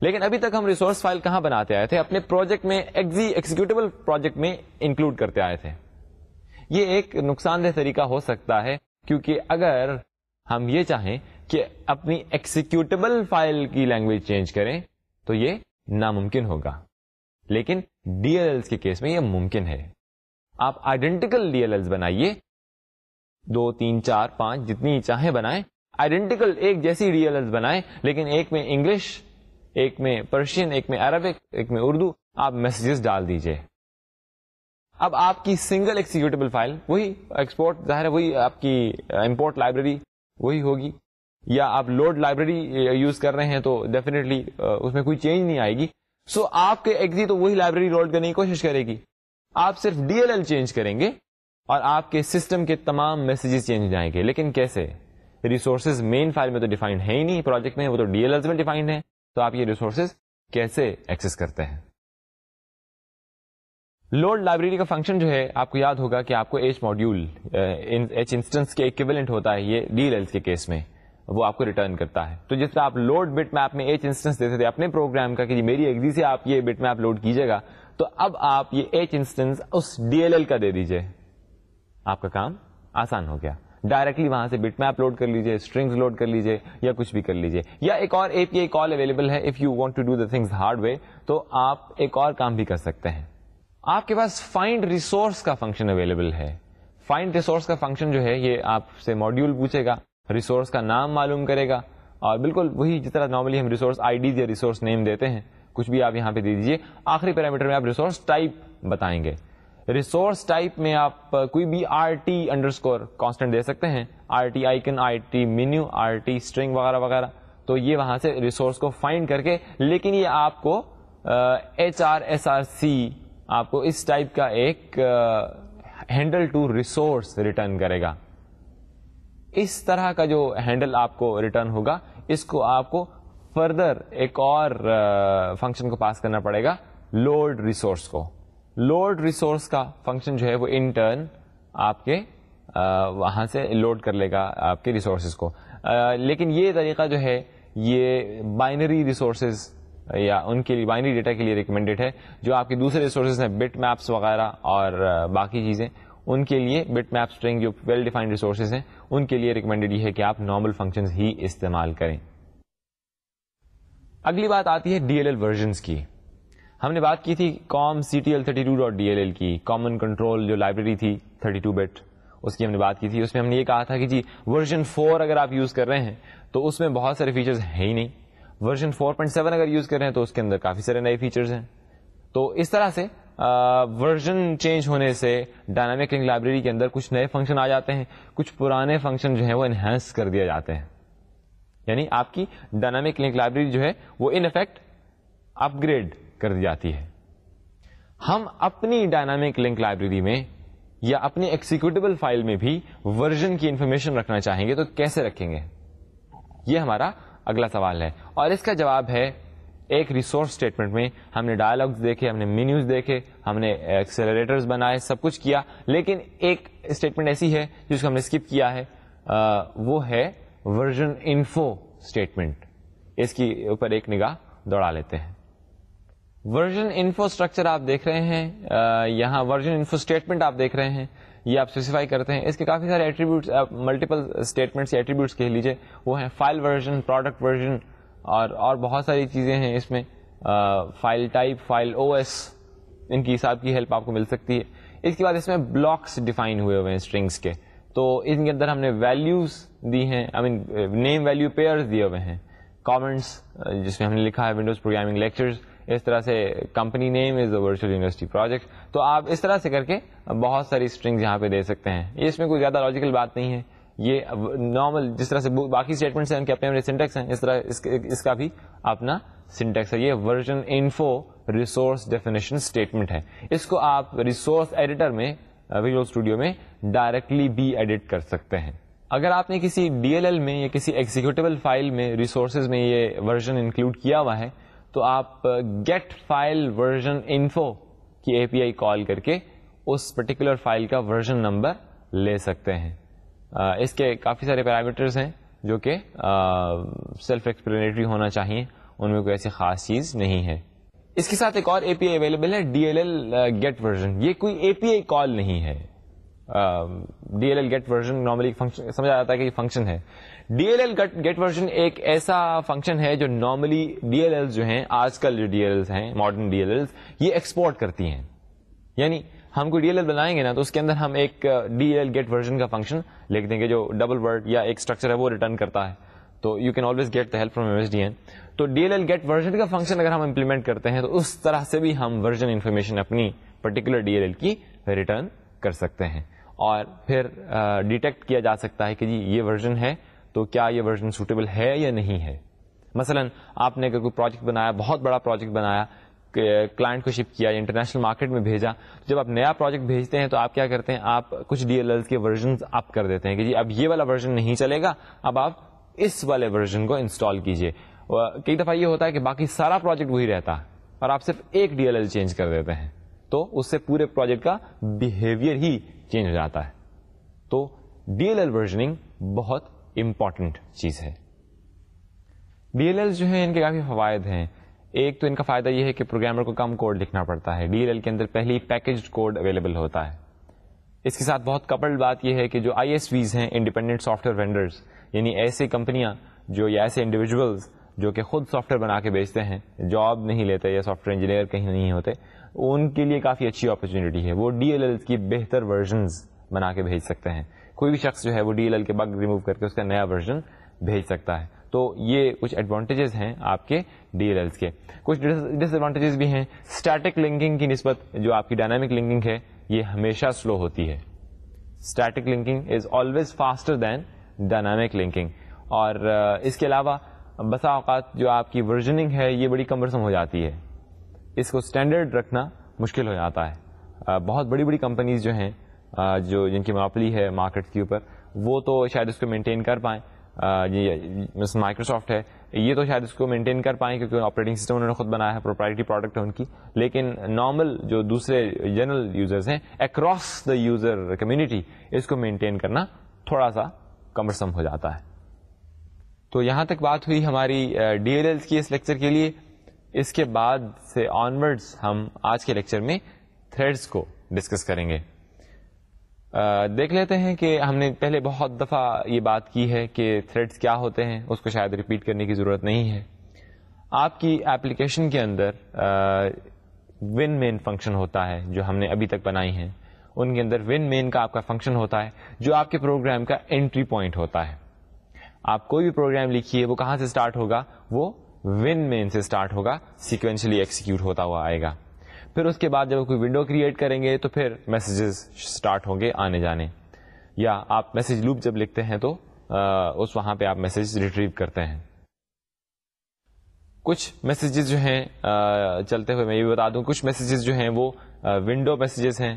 لیکن ابھی تک ہم ریسورس فائل کہاں بناتے آئے تھے؟ اپنے پروجیکٹ میں ایکزیکیوٹیبل پروجیکٹ میں انکلوڈ کرتے آئے تھے۔ یہ ایک نقصان دہ طریقہ ہو سکتا ہے، کیونکہ اگر ہم یہ چاہیں کہ اپنی ایکسیکیوٹیبل فائل کی لینگویج چینج کریں، تو یہ ناممکن ہوگا۔ لیکن ڈی ایل ایل کے کیس میں یہ ممکن ہے۔ آپ آئیڈینٹیکل ڈی ایل ایل بنائیے دو، تین، چار، پانچ، جتنی چاہیں بنائیں۔ آئیڈینٹیکل ایک جیسی ڈی ایل ایل بنائیں، لیکن ایک میں انگلش ایک میں پرشین ایک میں عربک ایک میں اردو آپ میسجز ڈال دیجیے۔ اب آپ کی سنگل ایکسیکیوٹیبل فائل وہی ایکسپورٹ ظاہر ہے وہی آپ کی امپورٹ لائبریری وہی ہوگی۔ یا آپ لوڈ لائبریری یوز کر رہے ہیں تو ڈیفینیٹلی اس میں کوئی چینج نہیں آئے گی۔ سو آپ کے ایگزی تو وہی لائبریری لوڈ کرنے کی کوشش کرے گی۔ آپ صرف ڈی ایل ایل چینج کریں گے۔ اور آپ کے سسٹم کے تمام میسجز چینج ہو جائیں گے۔ لیکن کیسے؟ ریسورسز مین فائل میں تو ڈیفائنڈ ہے ہی نہیں پروجیکٹ میں وہ تو ڈی ایل ایل میں ڈیفائنڈ ہے تو آپ یہ ریسورسز کیسے ایکسس کرتے ہیں؟ لوڈ لائبریری کا فنکشن جو ہے، آپ کو یاد ہوگا کہ آپ کو ایچ ماڈیول ایچ انسٹنس کے ایکویلنٹ ہوتا ہے یہ ڈی ایل کے کیس میں۔ وہ آپ کو ریٹرن کرتا ہے۔ تو جس طرح آپ لوڈ بٹ میپ میں ایچ انسٹنس دیتے تھے اپنے پروگرام کا کہ جی میری ایگزی سے آپ یہ بٹ میپ لوڈ کیجیے گا، تو اب آپ یہ ایچ انسٹنس اس ڈی ایل ایل کا دے دیجیے آپ کا کام آسان ہو گیا۔ ڈائریکٹلی وہاں سے بٹ میپ لوڈ کر لیجیے اسٹرنگس لوڈ کر لیجیے یا کچھ بھی کر لیجیے یا ایک اور A P I call available ہے۔ If you want to do the things hard way تو آپ ایک اور کام بھی کر سکتے ہیں۔ آپ کے پاس فائنڈ ریسورس کا فنکشن اویلیبل ہے۔ فائنڈ ریسورس کا فنکشن جو ہے، یہ آپ سے ماڈیول پوچھے گا۔ ریسورس کا نام معلوم کرے گا۔ اور بالکل وہی جس طرح نارملی ہم ریسورس آئی ڈیز یا ریسورس نیم دیتے ہیں، کچھ بھی آپ یہاں پہ دے دیجیے آخری پیرامیٹر میں آپ ریسورس ٹائپ بتائیں گے۔ ریسورس ٹائپ میں آپ uh, کوئی بھی R T underscore constant دے سکتے ہیں. R T icon R T menu R T string وغیرہ وغیرہ. تو یہ وہاں سے ریسورس کو فائنڈ کر کے، لیکن یہ آپ کو H R S R C آپ کو اس ٹائپ کا ایک ہینڈل ٹو ریسورس ریٹرن کرے گا. اس طرح کا جو ہینڈل آپ کو ریٹرن ہوگا، اس کو آپ کو فردر ایک اور uh, فنکشن کو پاس کرنا پڑے گا لوڈ ریسورس کو. لوڈ ریسورس کا فنکشن جو ہے وہ انٹرن آپ کے وہاں سے لوڈ کر لے گا آپ کے ریسورسز کو۔ لیکن یہ طریقہ جو ہے، یہ بائنری ریسورسز یا ان کے لیے، بائنری ڈیٹا کے لیے ریکمینڈیڈ ہے، جو آپ کے دوسرے ریسورسز ہیں، بٹ میپس وغیرہ اور باقی چیزیں، ان کے لیے بٹ میپ اسٹرنگ جو ویل ڈیفائنڈ ریسورسز ہیں، ان کے لیے ریکمینڈیڈ یہ ہے کہ آپ نارمل فنکشن ہی استعمال کریں۔ اگلی بات آتی ہے ڈی ایل ایل ورژنس کی۔ ہم نے بات کی تھی com C T L thirty two dot D L L کی کامن کنٹرول جو لائبریری تھی تھرٹی ٹو بٹ اس کی ہم نے بات کی تھی۔ اس میں ہم نے یہ کہا تھا کہ جی ورژن فور اگر آپ یوز کر رہے ہیں، تو اس میں بہت سارے فیچرز ہیں ہی نہیں۔ ورژن فور پوائنٹ سیون اگر یوز کر رہے ہیں، تو اس کے اندر کافی سارے نئے فیچرز ہیں۔ تو اس طرح سے ورژن چینج ہونے سے ڈائنامک لنک لائبریری کے اندر کچھ نئے فنکشن آ جاتے ہیں۔ کچھ پرانے فنکشن جو ہیں، وہ انہینس کر دیا جاتے ہیں۔ یعنی آپ کی ڈائنامک لنک لائبریری جو ہے، وہ ان افیکٹ اپ گریڈ کر دی جاتی ہے۔ ہم اپنی ڈائنامک لنک لائبریری میں یا اپنی ایکسیکیوٹیبل فائل میں بھی ورژن کی انفارمیشن رکھنا چاہیں گے تو کیسے رکھیں گے؟ یہ ہمارا اگلا سوال ہے۔ اور اس کا جواب ہے ایک ریسورس اسٹیٹمنٹ میں ہم نے ڈائلگس دیکھے ہم نے مینیوز دیکھے ہم نے ایکسلریٹرز بنائے سب کچھ کیا۔ لیکن ایک اسٹیٹمنٹ ایسی ہے جس کو ہم نے اسکپ کیا ہے۔ آ, وہ ہے ورژن انفو اسٹیٹمنٹ اس کی اوپر ایک نگاہ دوڑا لیتے ہیں۔ ورژن انفراسٹرکچر آپ دیکھ رہے ہیں یہاں ورژن انفو اسٹیٹمنٹ آپ دیکھ رہے ہیں، یہ آپ اسپیسیفائی کرتے ہیں۔ اس کے کافی سارے ایٹریبیوٹس ملٹیپل اسٹیٹمنٹس یا ایٹریبیوٹس کہہ لیجیے وہ ہیں فائل ورژن پروڈکٹ ورژن اور اور بہت ساری چیزیں ہیں اس میں۔ File type file O S ان کی حساب کی ہیلپ آپ کو مل سکتی ہے۔ اس کے بعد اس میں بلاکس ڈیفائن ہوئے ہوئے ہیں اسٹرنگس کے۔ تو ان کے اندر ہم نے ویلیوز دی ہیں آئی مین نیم ویلو پیئر دیے ہوئے ہیں۔ کامنٹس جس میں ہم نے لکھا ہے ونڈوز پروگرامنگ لیکچرز اس طرح سے company name is the virtual university project. تو آپ اس طرح سے کر کے بہت ساری اسٹرنگ یہاں پہ دے سکتے ہیں۔ اس میں کوئی زیادہ لاجیکل بات نہیں ہے۔ یہ نارمل جس طرح سے باقی اسٹیٹمنٹس ہیں، ان کے اپنے اپنے سنٹیکس ہیں، اس طرح اس کا بھی اپنا سنٹیکس ہے۔ یہ version info resource definition statement ہے۔ اس کو آپ ریسورس ایڈیٹر میں ویژول اسٹوڈیو میں ڈائریکٹلی بھی ایڈٹ کر سکتے ہیں۔ اگر آپ نے کسی ڈی ایل ایل میں یا کسی ایگزیکٹیبل فائل میں ریسورسز میں یہ ورژن انکلوڈ کیا ہوا ہے تو آپ گیٹ فائل ورژن انفو کی اے پی آئی کال کر کے اس پرٹیکولر فائل کا ورژن نمبر لے سکتے ہیں۔ اس کے کافی سارے پیرامیٹرز ہیں جو کہ سیلف ایکسپلینیٹری ہونا چاہیے۔ ان میں کوئی ایسی خاص چیز نہیں ہے۔ اس کے ساتھ ایک اور اے پی آئی اویلیبل ہے D L L get version یہ کوئی اے پی آئی کال نہیں ہے۔ D L L get version normally سمجھا جاتا ہے کہ یہ فنکشن ہے۔ D L L get version ایک ایسا فنکشن ہے جو نارملی ڈی ایل ایل جو ہیں، آج کل جو ڈی ایل ایل ہیں ماڈرن ڈی ایل ایل یہ ایکسپورٹ کرتی ہیں۔ یعنی ہم کو ڈی ایل ایل بنائیں گے نا، تو اس کے اندر ہم ایک D L L get version کا فنکشن لکھ دیں گے جو ڈبل ورڈ یا ایک اسٹرکچر ہے، وہ ریٹرن کرتا ہے۔ تو you can always get the help from S D N تو D L L get version کا فنکشن اگر ہم امپلیمنٹ کرتے ہیں، تو اس طرح سے بھی ہم ورژن انفارمیشن اپنی پرٹیکولر ڈی ایل ایل کی ریٹرن کر سکتے ہیں۔ اور پھر ڈیٹیکٹ کیا جا سکتا ہے کہ جی یہ ورژن ہے تو کیا یہ ورژن سوٹیبل ہے یا نہیں ہے؟ مثلا آپ نے اگر کوئی پروجیکٹ بنایا، بہت بڑا پروجیکٹ بنایا کلائنٹ کو شپ کیا یا انٹرنیشنل مارکیٹ میں بھیجا جب آپ نیا پروجیکٹ بھیجتے ہیں تو آپ کیا کرتے ہیں؟ آپ کچھ ڈی ایل ایل کے ورژن اپ کر دیتے ہیں کہ جی اب یہ والا ورژن نہیں چلے گا، اب آپ اس والے ورژن کو انسٹال کیجیے کئی دفعہ یہ ہوتا ہے کہ باقی سارا پروجیکٹ وہی رہتا اور آپ صرف ایک ڈی ایل ایل چینج کر دیتے ہیں۔ تو اس سے پورے پروجیکٹ کا بہیویئر ہی چینج ہو جاتا ہے۔ تو ڈی ایل ایل ورژنگ بہت امپورٹنٹ چیز ہے۔ ڈی ایل ایل جو ہے ان کے کافی فوائد ہیں۔ ایک تو ان کا فائدہ یہ ہے کہ پروگرامر کو کم کوڈ لکھنا پڑتا ہے۔ ڈی ایل ایل کے اندر پہلی پیکجڈ کوڈ اویلیبل ہوتا ہے۔ اس کے ساتھ بہت کپلڈ بات یہ ہے کہ جو آئی ایس ویز ہیں انڈیپینڈنٹ سافٹ ویئر وینڈرز یعنی ایسی کمپنیاں جو یا ایسے انڈیویجولس جو کہ خود سافٹ ویئر بنا کے بیچتے ہیں جاب نہیں لیتے یا سافٹ ویئر انجینئر کہیں نہیں ہوتے ان کے لیے کافی اچھی اپرچونیٹی ہے۔ وہ ڈی ایل ایل کی بہتر ورژنز بنا کے بھیج سکتے ہیں۔ کوئی بھی شخص جو ہے وہ ڈی ایل ایل کے بگ ریموو کر کے اس کا نیا ورژن بھیج سکتا ہے۔ تو یہ کچھ ایڈوانٹیجز ہیں آپ کے ڈی ایل ایل کے۔ کچھ ڈس ایڈوانٹیجز بھی ہیں۔ اسٹیٹک لنکنگ کی نسبت جو آپ کی ڈائنامک لنکنگ ہے، یہ ہمیشہ سلو ہوتی ہے۔ Static linking is always faster than dynamic linking اور اس کے علاوہ بسا اوقات جو آپ کی ورژننگ ہے، یہ بڑی کمرسم ہو جاتی ہے۔ اس کو اسٹینڈرڈ رکھنا مشکل ہو جاتا ہے۔ بہت بڑی بڑی کمپنیز جو ہیں جو جن کی معاپلی ہے مارکیٹ کے اوپر، وہ تو شاید اس کو مینٹین کر پائیں۔ مائکروسافٹ ہے، یہ تو شاید اس کو مینٹین کر پائیں کیونکہ آپریٹنگ سسٹم انہوں نے خود بنایا ہے پروپرائٹی پروڈکٹ ہے ان کی۔ لیکن نارمل جو دوسرے جنرل یوزرز ہیں اکراس دا یوزر کمیونٹی اس کو مینٹین کرنا تھوڑا سا کمرسم ہو جاتا ہے۔ تو یہاں تک بات ہوئی ہماری ڈی ایل ایل کی اس لیکچر کے لیے۔ اس کے بعد سے آنورڈس ہم آج کے لیکچر میں تھریڈس کو ڈسکس کریں گے۔ دیکھ لیتے ہیں کہ ہم نے پہلے بہت دفعہ یہ بات کی ہے کہ تھریڈس کیا ہوتے ہیں، اس کو شاید ریپیٹ کرنے کی ضرورت نہیں ہے۔ آپ کی ایپلیکیشن کے اندر ون مین فنکشن ہوتا ہے جو ہم نے ابھی تک بنائی ہیں۔ ان کے اندر ون مین کا آپ کا فنکشن ہوتا ہے، جو آپ کے پروگرام کا انٹری پوائنٹ ہوتا ہے۔ آپ کوئی بھی پروگرام لکھیے، وہ کہاں سے اسٹارٹ ہوگا؟ وہ ون مین سے اسٹارٹ ہوگا سیکوینشلی ایکسیکیوٹ ہوتا ہوا آئے گا۔ پھر اس کے بعد جب کوئی ونڈو کریٹ کریں گے تو پھر میسجز اسٹارٹ ہوں گے آنے جانے۔ یا آپ میسج لوپ جب لکھتے ہیں تو اس وہاں پہ آپ میسج ریٹریو کرتے ہیں۔ کچھ میسیجز جو ہیں چلتے ہوئے میں یہ بتا دوں، کچھ میسیجز جو ہیں وہ ونڈو میسیجز ہیں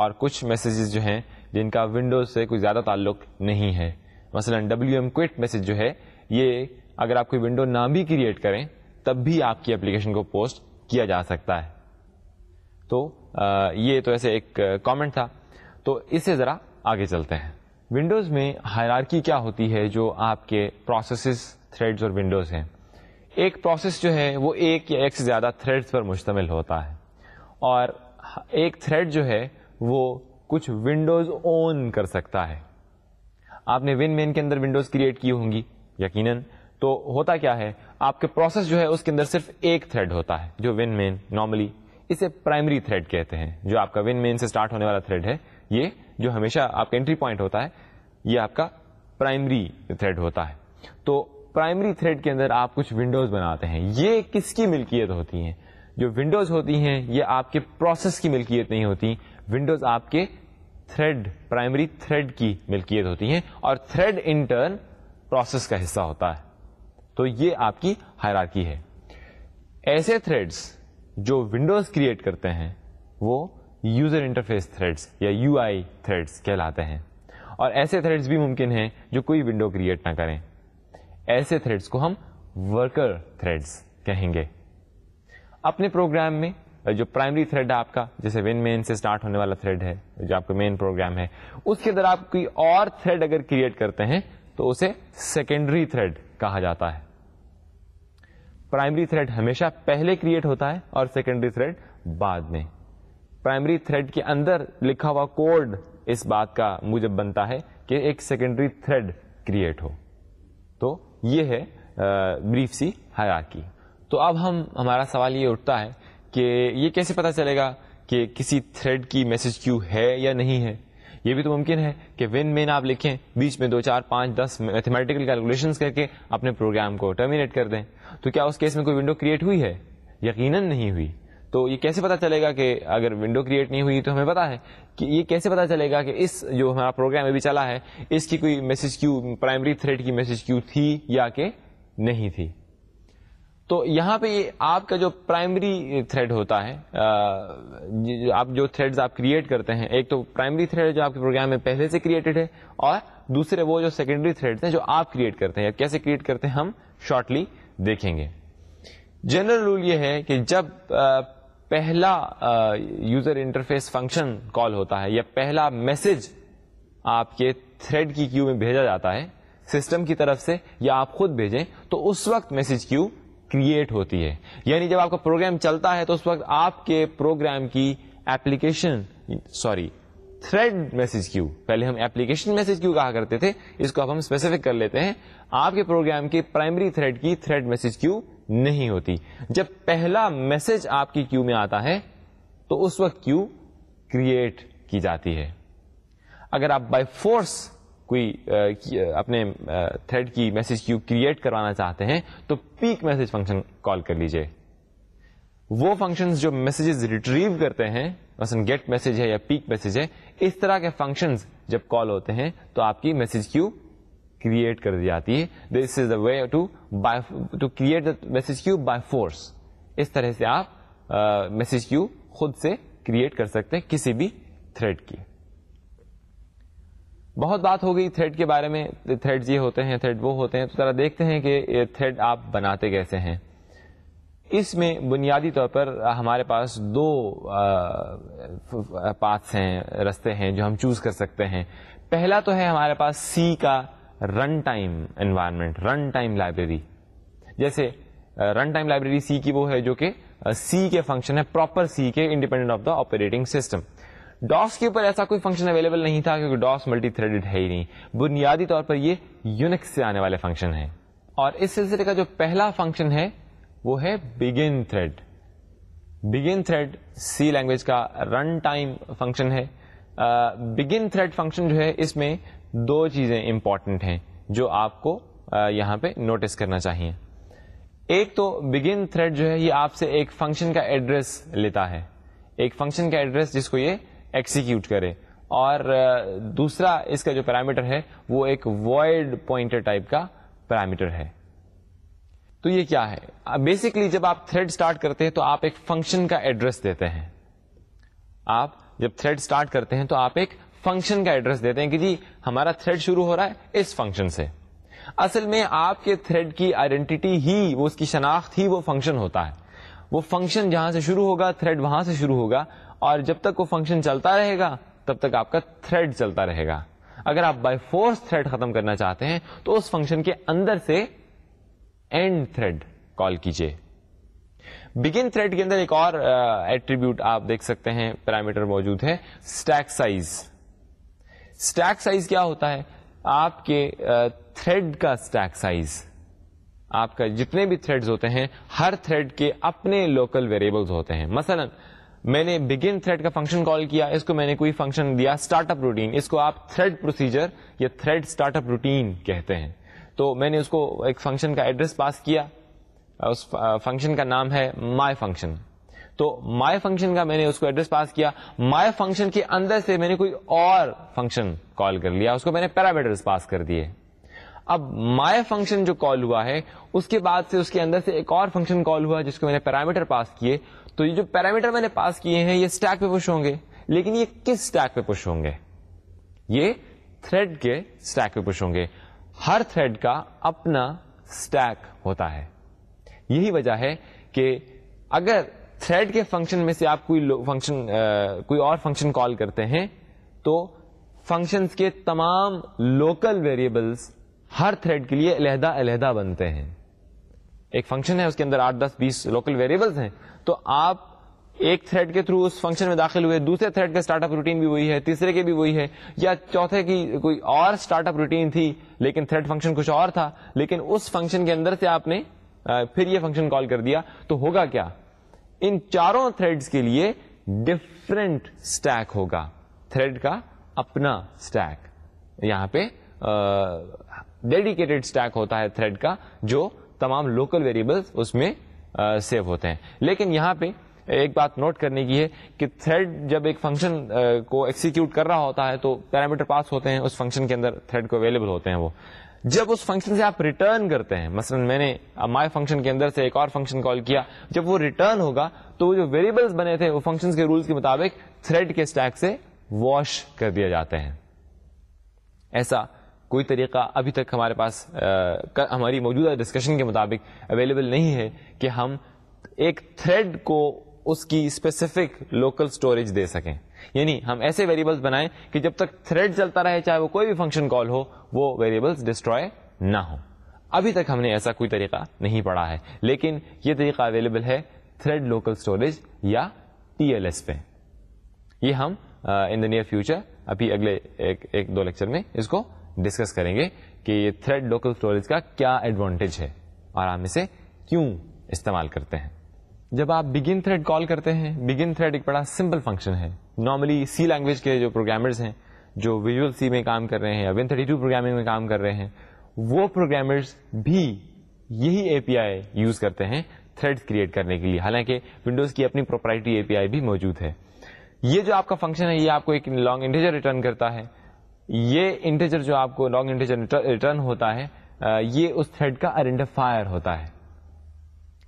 اور کچھ میسیجز جو ہیں جن کا ونڈوز سے کوئی زیادہ تعلق نہیں ہے۔ مثلا ڈبلو ایم کوئٹ میسج جو ہے، یہ اگر آپ کوئی ونڈو نہ بھی کریٹ کریں، تب بھی آپ کی اپلیکیشن کو پوسٹ کیا جا سکتا ہے۔ تو یہ تو ایسے ایک کامنٹ تھا۔ تو اس سے ذرا آگے چلتے ہیں۔ ونڈوز میں ہائرارکی کیا ہوتی ہے جو آپ کے پروسیسز تھریڈز اور ونڈوز ہیں۔ ایک پروسیس جو ہے، وہ ایک یا ایک سے زیادہ تھریڈز پر مشتمل ہوتا ہے۔ اور ایک تھریڈ جو ہے، وہ کچھ ونڈوز اون کر سکتا ہے۔ آپ نے ون مین کے اندر ونڈوز کریٹ کی ہوں گی، یقیناً تو ہوتا کیا ہے؟ آپ کے پروسیس جو ہے اس کے اندر صرف ایک تھریڈ ہوتا ہے، جو ون مین نارملی اسے پرائمری تھریڈ کہتے ہیں۔ جو آپ کا ون مین سے اسٹارٹ ہونے والا تھریڈ ہے، یہ جو ہمیشہ آپ کا انٹری پوائنٹ ہوتا ہے، یہ آپ کا پرائمری تھریڈ ہوتا ہے۔ تو پرائمری تھریڈ کے اندر آپ کچھ ونڈوز بناتے ہیں۔ یہ کس کی ملکیت ہوتی ہیں؟ جو ونڈوز ہوتی ہیں، یہ آپ کے پروسیس کی ملکیت نہیں ہوتی۔ ونڈوز آپ کے تھریڈ پرائمری تھریڈ کی ملکیت ہوتی ہیں۔ اور تھریڈ انٹرن پروسیس کا حصہ ہوتا ہے۔ تو یہ آپ کی ہائرارکی ہے۔ ایسے تھریڈس جو ونڈوز کریٹ کرتے ہیں، وہ یوزر انٹرفیس تھریڈس یا یو آئی تھریڈس کہلاتے ہیں۔ اور ایسے تھریڈس بھی ممکن ہیں جو کوئی ونڈو کریٹ نہ کریں۔ ایسے تھریڈس کو ہم ورکر تھریڈس کہیں گے۔ اپنے پروگرام میں جو پرائمری تھریڈ ہے آپ کا، جیسے ون مین سے اسٹارٹ ہونے والا تھریڈ ہے، جو آپ کا مین پروگرام ہے، اس کے اندر آپ کوئی اور تھریڈ اگر کریٹ کرتے ہیں، تو اسے سیکنڈری تھریڈ کہا جاتا ہے۔ پرائمری تھریڈ ہمیشہ پہلے کریٹ ہوتا ہے اور سیکنڈری تھریڈ بعد میں۔ پرائمری تھریڈ کے اندر لکھا ہوا کوڈ اس بات کا موجب بنتا ہے کہ ایک سیکنڈری تھریڈ کریٹ ہو۔ تو یہ ہے بریف سی کی تو اب ہم، ہمارا سوال یہ اٹھتا ہے کہ یہ کیسے پتا چلے گا کہ کسی تھریڈ کی میسج کیو ہے یا نہیں ہے؟ یہ بھی تو ممکن ہے کہ ون مین آپ لکھیں، بیچ میں دو چار، پانچ، دس میتھمیٹیکل کیلکولیشن کر کے اپنے پروگرام کو ٹرمینیٹ کر دیں۔ تو کیا اس کیس میں کوئی ونڈو کریٹ ہوئی ہے؟ یقیناً نہیں ہوئی۔ تو یہ کیسے پتا چلے گا کہ اگر ونڈو کریٹ نہیں ہوئی تو ہمیں پتا ہے کہ یہ کیسے پتا چلے گا کہ اس جو ہمارا پروگرام ابھی چلا ہے، اس کی کوئی میسج کیو پرائمری تھریڈ کی میسج کیو تھی یا کہ نہیں تھی۔ تو یہاں پہ آپ کا جو پرائمری تھریڈ ہوتا ہے جی، آپ جو تھریڈ آپ کریٹ کرتے ہیں، ایک تو پرائمری تھریڈ جو آپ کے پروگرام میں پہلے سے کریٹڈ ہے اور دوسرے وہ جو سیکنڈری تھریڈ ہیں جو آپ کریٹ کرتے ہیں کیسے کریٹ کرتے ہیں ہم شارٹلی دیکھیں گے۔ جنرل رول یہ ہے کہ جب پہلا یوزر انٹرفیس فنکشن کال ہوتا ہے یا پہلا میسج آپ کے تھریڈ کی کیو میں بھیجا جاتا ہے سسٹم کی طرف سے یا آپ خود بھیجیں، تو اس وقت میسج کیو کریٹ ہوتی ہے۔ یعنی جب آپ کا پروگرام چلتا ہے تو اس وقت آپ کے پروگرام کی application sorry thread message queue پہلے ہم ایپلیکیشن میسج کیو کہا کرتے تھے، اس کو اب ہم اسپیسیفک کر لیتے ہیں۔ آپ کے پروگرام کی پرائمری تھریڈ کی تھریڈ میسج کیو نہیں ہوتی۔ جب پہلا میسج آپ کی کیو میں آتا ہے، تو اس وقت کیو کریٹ کی جاتی ہے۔ اگر آپ بائی فورس کوئی اپنے تھریڈ کی میسج کیو کریٹ کروانا چاہتے ہیں، تو پیک میسج فنکشن کال کر لیجیے۔ وہ فنکشن جو میسجز ریٹریو کرتے ہیں، مثلا گیٹ میسج ہے یا پیک میسج ہے، اس طرح کے فنکشن جب کال ہوتے ہیں، تو آپ کی میسج کیو کریٹ کر دی جاتی ہے۔ This is the way to to create message queue by force اس طرح سے آپ میسج کیو خود سے کریٹ کر سکتے ہیں کسی بھی تھریڈ کی۔ بہت بات ہو گئی تھریڈ کے بارے میں تھریڈ یہ ہوتے ہیں، تھریڈ وہ ہوتے ہیں۔ تو ذرا دیکھتے ہیں کہ تھریڈ آپ بناتے کیسے ہیں۔ اس میں بنیادی طور پر ہمارے پاس دو پاتھس ہیں، رستے ہیں جو ہم چوز کر سکتے ہیں۔ پہلا تو ہے ہمارے پاس سی کا run time environment, run time library. جیسے رن ٹائم لائبریری سی کی وہ ہے جو کہ سی کے فنکشن ہے، پراپر سی کے independent of the operating system. DOS کے اوپر ایسا کوئی فنکشن اویلیبل نہیں تھا کیونکہ ڈاس ملٹی تھریڈ ہے ہی نہیں۔ بنیادی طور پر یہ یونکس سے آنے والے فنکشن ہے اور اس سلسلے کا جو پہلا فنکشن ہے وہ ہے begin thread begin thread C language کا رن ٹائم فنکشن ہے بگن تھریڈ فنکشن جو ہے اس میں دو چیزیں امپورٹنٹ ہیں جو آپ کو یہاں پہ نوٹس کرنا چاہیے۔ ایک تو بگن تھریڈ جو ہے یہ آپ سے ایک فنکشن کا ایڈریس لیتا ہے۔ ایک فنکشن کا ایڈریس جس کو یہ ایکسیکیوٹ کرے اور دوسرا اس کا جو پیرامیٹر ہے، وہ ایک وائڈ پوائنٹر ٹائپ کا پیرامیٹر ہے۔ تو یہ کیا ہے؟ بیسکلی جب آپ تھریڈ اسٹارٹ کرتے ہیں تو آپ ایک فنکشن کا ایڈریس دیتے ہیں۔ آپ جب تھریڈ اسٹارٹ کرتے ہیں تو آپ ایک فنکشن کا ایڈریس دیتے ہیں کہ جی ہمارا تھریڈ شروع ہو رہا ہے اس فنکشن سے۔ اصل میں آپ کے تھریڈ کی آئیڈینٹی ہی، وہ اس کی شناخت ہی وہ فنکشن ہوتا ہے۔ وہ فنکشن جہاں سے شروع ہوگا تھریڈ وہاں سے شروع ہوگا، اور جب تک وہ فنکشن چلتا رہے گا، تب تک آپ کا تھریڈ چلتا رہے گا۔ اگر آپ بائی فورس تھریڈ ختم کرنا چاہتے ہیں، تو اس فنکشن کے اندر سے اینڈ تھریڈ کال کیجیے بگن تھریڈ کے اندر ایک اور ایٹریبیوٹ آپ دیکھ سکتے ہیں پیرامیٹر موجود ہے اسٹیک سائز اسٹیک سائز کیا ہوتا ہے؟ آپ کے تھریڈ کا اسٹیک سائز آپ کا جتنے بھی تھریڈ ہوتے ہیں، ہر تھریڈ کے اپنے لوکل ویریبلس ہوتے ہیں۔ مثلا، میں نے بگن تھریڈ کا فنکشن کال کیا، اس کو میں نے کوئی فنکشن دیا اسٹارٹ اپ روٹین اس کو آپ تھریڈ پروسیجر یا تھریڈ اسٹارٹ اپ روٹین کہتے ہیں۔ تو میں نے اس کو ایک فنکشن کا ایڈریس پاس کیا، اس فنکشن کا نام ہے مائی فنکشن تو مائی فنکشن کا میں نے اس کو ایڈریس پاس کیا مائی فنکشن کے اندر سے میں نے کوئی اور فنکشن کال کر لیا، اس کو میں نے پیرامیٹر پاس کر دیے۔ اب مائی فنکشن جو کال ہوا ہے، اس کے بعد سے اس کے اندر سے ایک اور فنکشن کال ہوا جس کو میں نے پیرامیٹر پاس کیے۔ تو یہ جو پیرامیٹر میں نے پاس کیے ہیں، یہ اسٹیک پہ پش ہوں گے۔ لیکن یہ کس اسٹیک پہ پش ہوں گے؟ یہ تھریڈ کے اسٹیک پہ پش ہوں گے۔ ہر تھریڈ کا اپنا اسٹیک ہوتا ہے۔ یہی وجہ ہے کہ اگر تھریڈ کے فنکشن میں سے آپ کوئی فنکشن کوئی اور فنکشن کال کرتے ہیں، تو فنکشن کے تمام لوکل ویریبلس ہر تھریڈ کے لیے علیحدہ علیحدہ بنتے ہیں۔ ایک فنکشن ہے، اس کے اندر آٹھ، دس، بیس لوکل ویریبلس ہیں۔ تو آپ ایک تھریڈ کے تھرو اس فنکشن میں داخل ہوئے، دوسرے تھریڈ کا اسٹارٹ اپ روٹین بھی وہی ہے، تیسرے کے بھی وہی ہے، یا چوتھے کی کوئی اور اسٹارٹ اپ روٹین تھی، لیکن تھریڈ فنکشن کچھ اور تھا، لیکن اس فنکشن کے اندر سے آپ نے پھر یہ فنکشن کال کر دیا۔ تو ہوگا کیا؟ ان چاروں تھریڈ کے لیے ڈفرنٹ اسٹیک ہوگا۔ تھریڈ کا اپنا اسٹیک یہاں پہ ڈیڈیکیٹڈ اسٹیک ہوتا ہے تھریڈ کا جو تمام لوکل ویریبل اس میں سیو ہوتے ہیں۔ لیکن یہاں پہ ایک بات نوٹ کرنے کی ہے کہ تھریڈ جب ایک فنکشن کو ایکسیکیوٹ کر رہا ہوتا ہے تو پیرامیٹر پاس ہوتے ہیں، اس فنکشن کے اندر تھریڈ کو اویلیبل ہوتے ہیں وہ۔ جب اس فنکشن سے آپ ریٹرن کرتے ہیں، مثلا میں نے مائی فنکشن کے اندر سے ایک اور فنکشن کال کیا، جب وہ ریٹرن ہوگا تو وہ جو ویریبلس بنے تھے، وہ فنکشن کے رولس کے مطابق تھریڈ کے اسٹیک سے واش کر دیا جاتے ہیں۔ ایسا کوئی طریقہ ابھی تک ہمارے پاس ہماری موجودہ ڈسکشن کے مطابق اویلیبل نہیں ہے کہ ہم ایک تھریڈ کو اس کی اسپیسیفک لوکل اسٹوریج دے سکیں۔ یعنی ہم ایسے ویریبلس بنائیں کہ جب تک تھریڈ چلتا رہے، چاہے وہ کوئی بھی فنکشن کال ہو، وہ ویریبلس ڈسٹروائے نہ ہو ابھی تک ہم نے ایسا کوئی طریقہ نہیں پڑھا ہے، لیکن یہ طریقہ اویلیبل ہے تھریڈ لوکل اسٹوریج یا ٹی ایل ایس پہ۔ یہ ہم ان دا نیئر فیوچر ابھی اگلے ایک ایک دو لیکچر میں اس کو ڈسکس کریں گے کہ یہ تھریڈ لوکل اسٹوریج کا کیا ایڈوانٹیج ہے اور ہم اسے کیوں استعمال کرتے ہیں۔ جب آپ بگن تھریڈ کال کرتے ہیں بگن تھریڈ ایک بڑا سمپل فنکشن ہے۔ نارملی سی لینگویج کے جو پروگرامرز ہیں، جو ویژل سی میں کام کر رہے ہیں یا ون تھرٹی ٹو پروگرامنگ میں کام کر رہے ہیں، وہ پروگرامرز بھی یہی اے پی آئی یوز کرتے ہیں تھریڈ کریٹ کرنے کے لیے۔ حالانکہ ونڈوز کی اپنی پروپرائٹی اے پی آئی بھی موجود ہے۔ یہ جو آپ کا فنکشن ہے، یہ آپ کو ایک لانگ انٹیجر ریٹرن کرتا ہے۔ یہ انٹیجر جو آپ کو لانگ انٹیجر ریٹرن ہوتا ہے یہ اس تھریڈ کا آئیڈینٹیفائر ہوتا ہے۔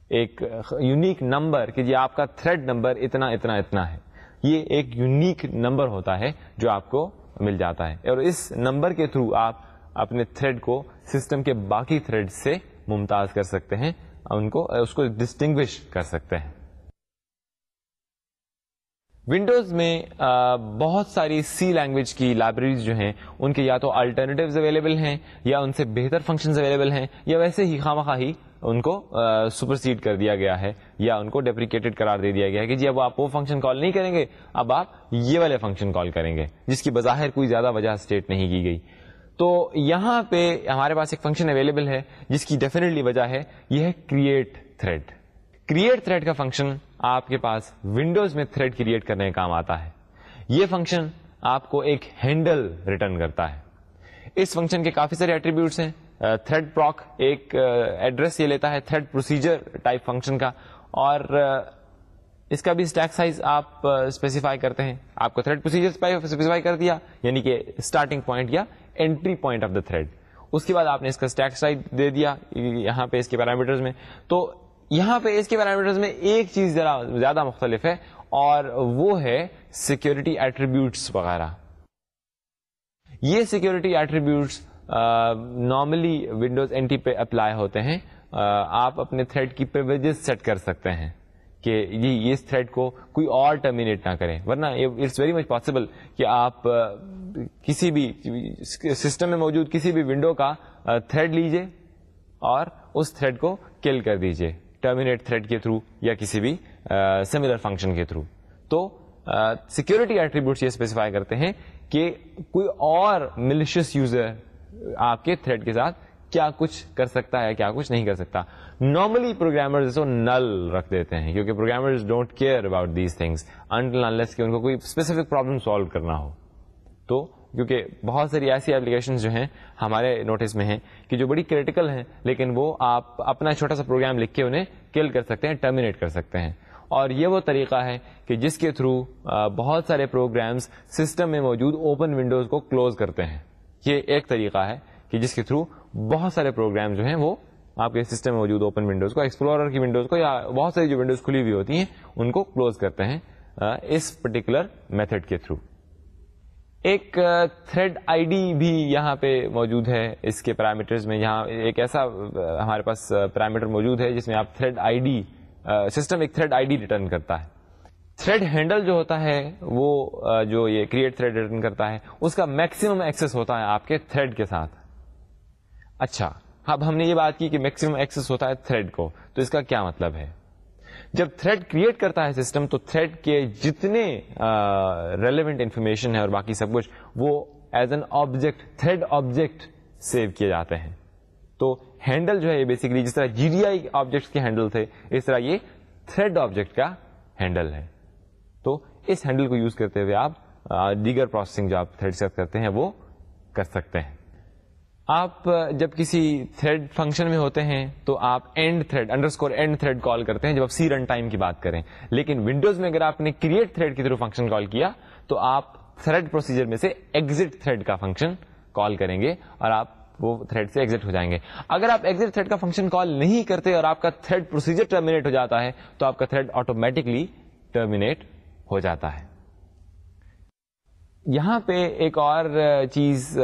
ایک یونیک نمبر کہ جی آپ کا تھریڈ نمبر اتنا اتنا اتنا ہے۔ یہ ایک یونیک نمبر ہوتا ہے جو آپ کو مل جاتا ہے۔ اور اس نمبر کے تھرو آپ اپنے تھریڈ کو سسٹم کے باقی تھریڈ سے ممتاز کر سکتے ہیں، ان کو، اس کو ڈسٹنگوش کر سکتے ہیں۔ ونڈوز میں بہت ساری سی لینگویج کی لائبریریز جو ہیں، ان کے یا تو الٹرنیٹیوز اویلیبل ہیں، یا ان سے بہتر فنکشنز اویلیبل ہیں، یا ویسے ہی خواہ خواہ ان کو سپرسیڈ کر دیا گیا ہے، یا ان کو ڈیپریکیٹڈ قرار دے دیا گیا ہے کہ جی اب آپ وہ فنکشن کال نہیں کریں گے، اب آپ یہ والے فنکشن کال کریں گے، جس کی بظاہر کوئی زیادہ وجہ اسٹیٹ نہیں کی گئی۔ تو یہاں پہ ہمارے پاس ایک فنکشن اویلیبل ہے، جس کی ڈیفینیٹلی وجہ ہے، یہ ہے کریٹ تھریڈ کریٹ تھریڈ کا فنکشن آپ کے پاس ونڈوز میں تھریڈ کریٹ کرنے کا کام آتا ہے۔ یہ فنکشن آپ کو ایک ہینڈل ریٹرن کرتا ہے۔ اس فنکشن کے کافی سارے ایٹریبیوٹس ہیں۔ تھریڈ پراک ایک ایڈریس یہ لیتا ہے تھریڈ پروسیجر ٹائپ فنکشن کا۔ اور اس کا بھی اسٹیک سائز آپ اسپیسیفائی کرتے ہیں۔ آپ کو تھریڈ پروسیجر اسپیسیفائی کر دیا یعنی کہ اسٹارٹنگ پوائنٹ یا entry point of the thread اس کے بعد آپ نے اس کا اسٹیک سائز دے دیا، یہاں پہ اس کے پیرامیٹرز میں۔ تو یہاں پہ اس کے پیرامیٹرز میں ایک چیز ذرا زیادہ مختلف ہے اور وہ ہے سیکورٹی ایٹریبیوٹس وغیرہ۔ یہ security attributes normally Windows N T پہ اپلائی ہوتے ہیں۔ آپ اپنے تھریڈ کی پرویجز سیٹ کر سکتے ہیں کہ یہ اس تھریڈ کو کوئی اور ٹرمینیٹ نہ کریں ورنہ اٹس ویری مچ پاسبل کہ آپ کسی بھی سسٹم میں موجود کسی بھی ونڈو کا تھریڈ لیجیے اور اس تھریڈ کو کل کر دیجیے۔ ٹرمینیٹ تھریڈ کے تھرو یا کسی بھی سملر فنکشن کے تھرو تو سیکورٹی ایٹریبیوٹس یہ اسپیسیفائی کرتے ہیں کہ کوئی اور ملیشیس یوزر آپ کے تھریڈ کے ساتھ کیا کچھ کر سکتا ہے، کیا کچھ نہیں کر سکتا. نارملی پروگرامر نل رکھ دیتے ہیں، کیونکہ programmer don't care about these things until کہ ان کو کوئی اسپیسیفک پرابلم سالو کرنا ہو. تو کیونکہ بہت ساری ایسی ایپلیکیشن جو ہیں ہمارے نوٹس میں ہیں کہ جو بڑی کریٹیکل ہیں، لیکن وہ آپ اپنا چھوٹا سا پروگرام لکھ کے انہیں کل کر سکتے ہیں ٹرمینیٹ کر سکتے ہیں۔ اور یہ وہ طریقہ ہے کہ جس کے تھرو بہت سارے پروگرامس سسٹم میں موجود اوپن ونڈوز کو کلوز کرتے ہیں۔ یہ ایک طریقہ ہے کہ جس کے تھرو بہت سارے پروگرام جو ہیں وہ آپ کے سسٹم میں موجود اوپن ونڈوز کو ایکسپلورر کی ونڈوز کو یا بہت ساری جو ونڈوز کھلی ہوئی ہوتی ہیں، ان کو کلوز کرتے ہیں اس پرٹیکولر میتھڈ کے تھرو ایک تھریڈ آئی ڈی بھی یہاں پہ موجود ہے اس کے پیرامیٹرز میں۔ یہاں ایک ایسا ہمارے پاس پیرامیٹر موجود ہے جس میں آپ تھریڈ آئی ڈی سسٹم ایک تھریڈ آئی ڈی ریٹرن کرتا ہے۔ تھریڈ ہینڈل جو ہوتا ہے، وہ جو یہ کریٹ تھریڈ ریٹرن کرتا ہے، اس کا میکسیمم ایکسس ہوتا ہے آپ کے تھریڈ کے ساتھ۔ اچھا اب ہم نے یہ بات کی کہ میکسیمم ایکسس ہوتا ہے تھریڈ کو، تو اس کا کیا مطلب ہے؟ جب تھریڈ کریٹ کرتا ہے سسٹم تو تھریڈ کے جتنے ریلیونٹ انفارمیشن ہے اور باقی سب کچھ، وہ as an object thread object save کیے جاتے ہیں۔ تو ہینڈل جو ہے، یہ بیسکلی جس طرح جی ڈی آئی آبجیکٹ کے ہینڈل تھے، اس طرح یہ تھریڈ آبجیکٹ کا ہینڈل ہے۔ تو اس ہینڈل کو یوز کرتے ہوئے آپ دیگر پروسیسنگ جو آپ تھریڈ سیٹ کرتے ہیں، وہ کر سکتے ہیں۔ آپ، جب کسی تھریڈ فنکشن میں ہوتے ہیں تو آپ end thread underscore end thread call کرتے ہیں جب آپ سی رن ٹائم کی بات کریں۔ لیکن ونڈوز میں اگر آپ نے کریٹ تھریڈ کی طرف فنکشن کال کیا تو آپ تھریڈ پروسیجر میں سے ایگزٹ تھریڈ کا فنکشن کال کریں گے اور آپ وہ تھریڈ سے ایگزٹ ہو جائیں گے۔ اگر آپ ایگزٹ تھریڈ کا فنکشن کال نہیں کرتے اور آپ کا تھریڈ پروسیجر ٹرمینیٹ ہو جاتا ہے تو آپ کا تھریڈ آٹومیٹکلی ٹرمینیٹ ہو جاتا ہے۔ یہاں پہ ایک اور چیز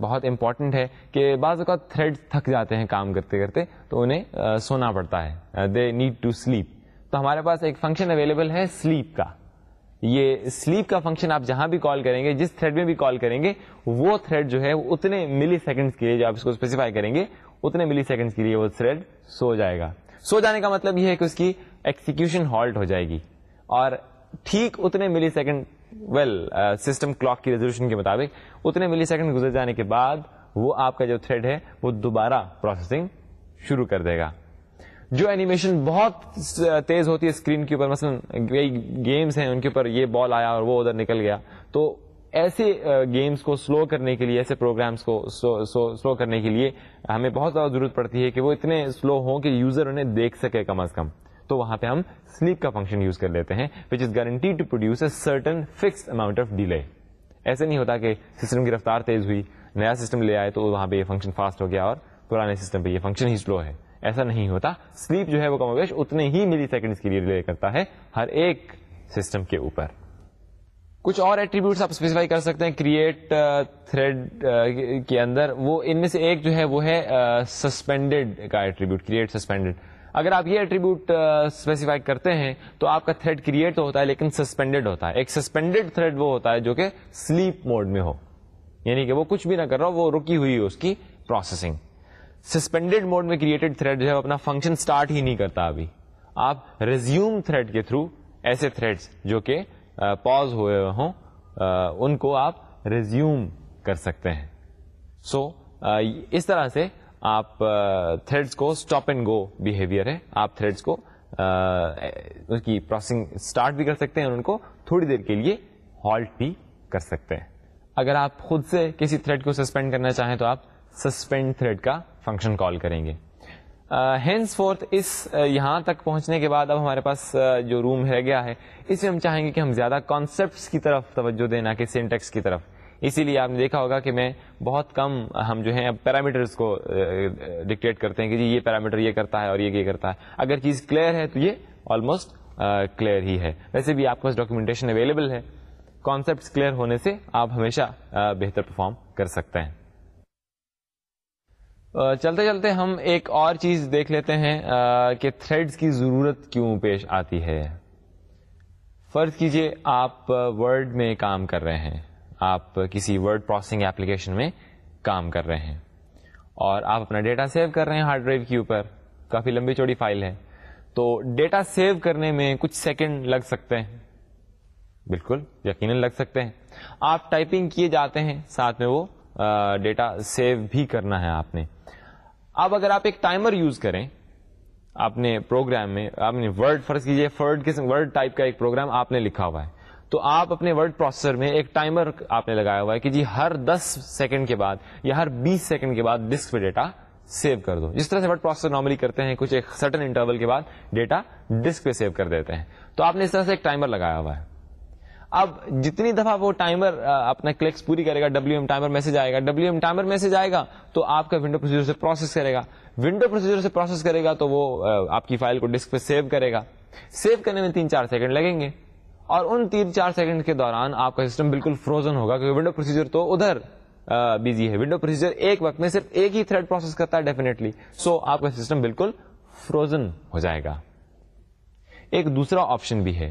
بہت امپورٹنٹ ہے کہ بعض اوقات تھریڈ تھک جاتے ہیں کام کرتے کرتے تو انہیں سونا پڑتا ہے دے نیڈ ٹو سلیپ تو ہمارے پاس ایک فنکشن اویلیبل ہے سلیپ کا۔ یہ سلیپ کا فنکشن آپ جہاں بھی کال کریں گے، جس تھریڈ میں بھی کال کریں گے، وہ تھریڈ جو ہے اتنے ملی سیکنڈ کے لیے جو آپ اس کو اسپیسیفائی کریں گے، اتنے ملی سیکنڈ کے لیے وہ تھریڈ سو جائے گا۔ سو جانے کا مطلب یہ ہے کہ اس کی ایکسیکیوشن ہالٹ ہو جائے گی۔ اور ٹھیک اتنے millisecond well system clock کی ریزولوشن کے مطابق اتنے ملی سیکنڈ گزر جانے کے بعد وہ آپ کا جو تھریڈ ہے وہ دوبارہ پروسیسنگ شروع کر دے گا۔ جو اینیمیشن بہت تیز ہوتی ہے اسکرین کے اوپر، مثلا گیمس ہیں ان کے اوپر یہ بال آیا اور وہ ادھر نکل گیا۔ تو ایسے گیمس کو سلو کرنے کے لیے، ایسے پروگرامس کو سلو کرنے کے لیے ہمیں بہت زیادہ ضرورت پڑتی ہے کہ وہ اتنے سلو ہوں کہ یوزر انہیں دیکھ سکے کم از کم۔ تو وہاں پہ ہم سلیپ کا فنکشن یوز کر لیتے ہیں which is guarantee to produce a certain fix amount of delay ایسا نہیں ہوتا کہ سسٹم کی رفتار تیز ہوئی، نیا سسٹم لے آئے تو وہاں پہ یہ فنکشن فاسٹ ہو گیا اور پرانے سسٹم پہ یہ فنکشن ہی سلو ہے۔ ایسا نہیں ہوتا۔ سلیپ جو ہے وہ کم ویش اتنے ہی ملی سیکنڈ کے لیے ریلے کرتا ہے ہر ایک سسٹم کے اوپر۔ کچھ اور ایٹریبیوٹس آپ اسپیسیفائی کر سکتے ہیں کریٹ تھریڈ uh, uh, کے اندر وہ ان میں سے ایک جو ہے وہ ہے uh, سسپینڈیڈ کا ایٹریبیوٹ کریٹ سسپینڈیڈ اگر آپ یہ ایٹریبیوٹ اسپیسیفائی کرتے ہیں تو آپ کا تھریڈ کریٹ تو ہوتا ہے لیکن سسپینڈیڈ ہوتا ہے. ایک سسپینڈیڈ تھریڈ وہ ہوتا ہے جو کہ سلیپ موڈ میں ہو. یعنی کہ وہ کچھ بھی نہ کر رہا ہو وہ رکی ہوئی ہے اس کی پروسیسنگ سسپینڈیڈ موڈ میں کریٹڈ تھریڈ جو ہے اپنا فنکشن اسٹارٹ ہی نہیں کرتا ابھی. آپ ریزیوم تھریڈ کے تھرو ایسے تھریڈ جو کہ پوز ہوئے ہوں ان کو آپ ریزیوم کر سکتے ہیں. سو so, اس طرح سے آپ تھریڈس کو اسٹاپ اینڈ گو بہیویئر ہے. آپ تھریڈس کو اس کی پروسیسنگ اسٹارٹ بھی کر سکتے ہیں اور ان کو تھوڑی دیر کے لیے ہالٹ بھی کر سکتے ہیں. اگر آپ خود سے کسی تھریڈ کو سسپینڈ کرنا چاہیں تو آپ سسپینڈ تھریڈ کا فنکشن کال کریں گے. ہینس فورتھ اس یہاں تک پہنچنے کے بعد اب ہمارے پاس جو روم رہ گیا ہے، اس میں ہم چاہیں گے کہ ہم زیادہ کانسیپٹس کی طرف توجہ دیں، نہ کہ سینٹیکس کی طرف. اسی لیے آپ نے دیکھا ہوگا کہ میں بہت کم ہم جو ہیں پیرامیٹرس کو ڈکٹیٹ کرتے ہیں کہ جی یہ پیرامیٹر یہ کرتا ہے اور یہ یہ کرتا ہے۔ اگر چیز کلیئر ہے تو یہ آلموسٹ کلیئر ہی ہے۔ ویسے بھی آپ کے پاس ڈاکیومنٹیشن اویلیبل ہے۔ کانسیپٹ کلیئر ہونے سے آپ ہمیشہ بہتر پرفارم کر سکتے ہیں۔ چلتے چلتے ہم ایک اور چیز دیکھ لیتے ہیں کہ تھریڈس کی ضرورت کیوں پیش آتی ہے۔ فرض کیجیے آپ ورڈ میں کام کر رہے ہیں۔ آپ کسی ورڈ پروسیسنگ ایپلیکیشن میں کام کر رہے ہیں۔ اور آپ اپنا ڈیٹا سیو کر رہے ہیں ہارڈ ڈرائیو کے اوپر۔ کافی لمبی چوڑی فائل ہے۔ تو ڈیٹا سیو کرنے میں کچھ سیکنڈ لگ سکتے ہیں۔ بالکل، یقیناً لگ سکتے ہیں۔ آپ ٹائپنگ کیے جاتے ہیں، ساتھ میں وہ ڈیٹا سیو بھی کرنا ہے آپ نے۔ اب اگر آپ ایک ٹائمر یوز کریں اپنے پروگرام میں، آپ نے ورڈ فرض کیجیے فرڈ ورڈ ٹائپ کا ایک پروگرام آپ نے لکھا ہوا ہے۔ تو آپ اپنے ورڈ پروسیسر میں ایک ٹائمر آپ نے لگایا ہوا ہے کہ جی ہر دس سیکنڈ کے بعد یا ہر بیس سیکنڈ کے بعد ڈسک پہ ڈیٹا سیو کر دو۔ جس طرح سے ورڈ پروسیسر نارملی کرتے ہیں، کچھ ایک سٹن انٹرول کے بعد ڈیٹا ڈسک پہ سیو کر دیتے ہیں۔ تو آپ نے اس طرح سے ایک ٹائمر لگایا ہوا ہے۔ اب جتنی دفعہ وہ ٹائمر اپنا کلکس پوری کرے گا ڈبلو ایم ٹائمر میسج آئے گا ڈبلو ایم ٹائمر میسج آئے گا تو آپ کا ونڈو پروسیجر سے پروسیس کرے گا۔ ونڈو پروسیجر سے پروسیس کرے گا تو وہ آپ کی فائل کو ڈسک پہ سیو کرے گا۔ سیو کرنے میں تین چار سیکنڈ لگیں گے۔ اور ان تین چار سیکنڈ کے دوران آپ کا سسٹم بالکل فروزن ہوگا، کیونکہ ونڈو پروسیجر تو ادھر بزی ہے۔ ونڈو پروسیجر ایک وقت میں صرف ایک ہی تھریڈ پروسیس کرتا ہے ڈیفینیٹلی سو آپ کا سسٹم بالکل فروزن ہو جائے گا۔ ایک دوسرا آپشن بھی ہے۔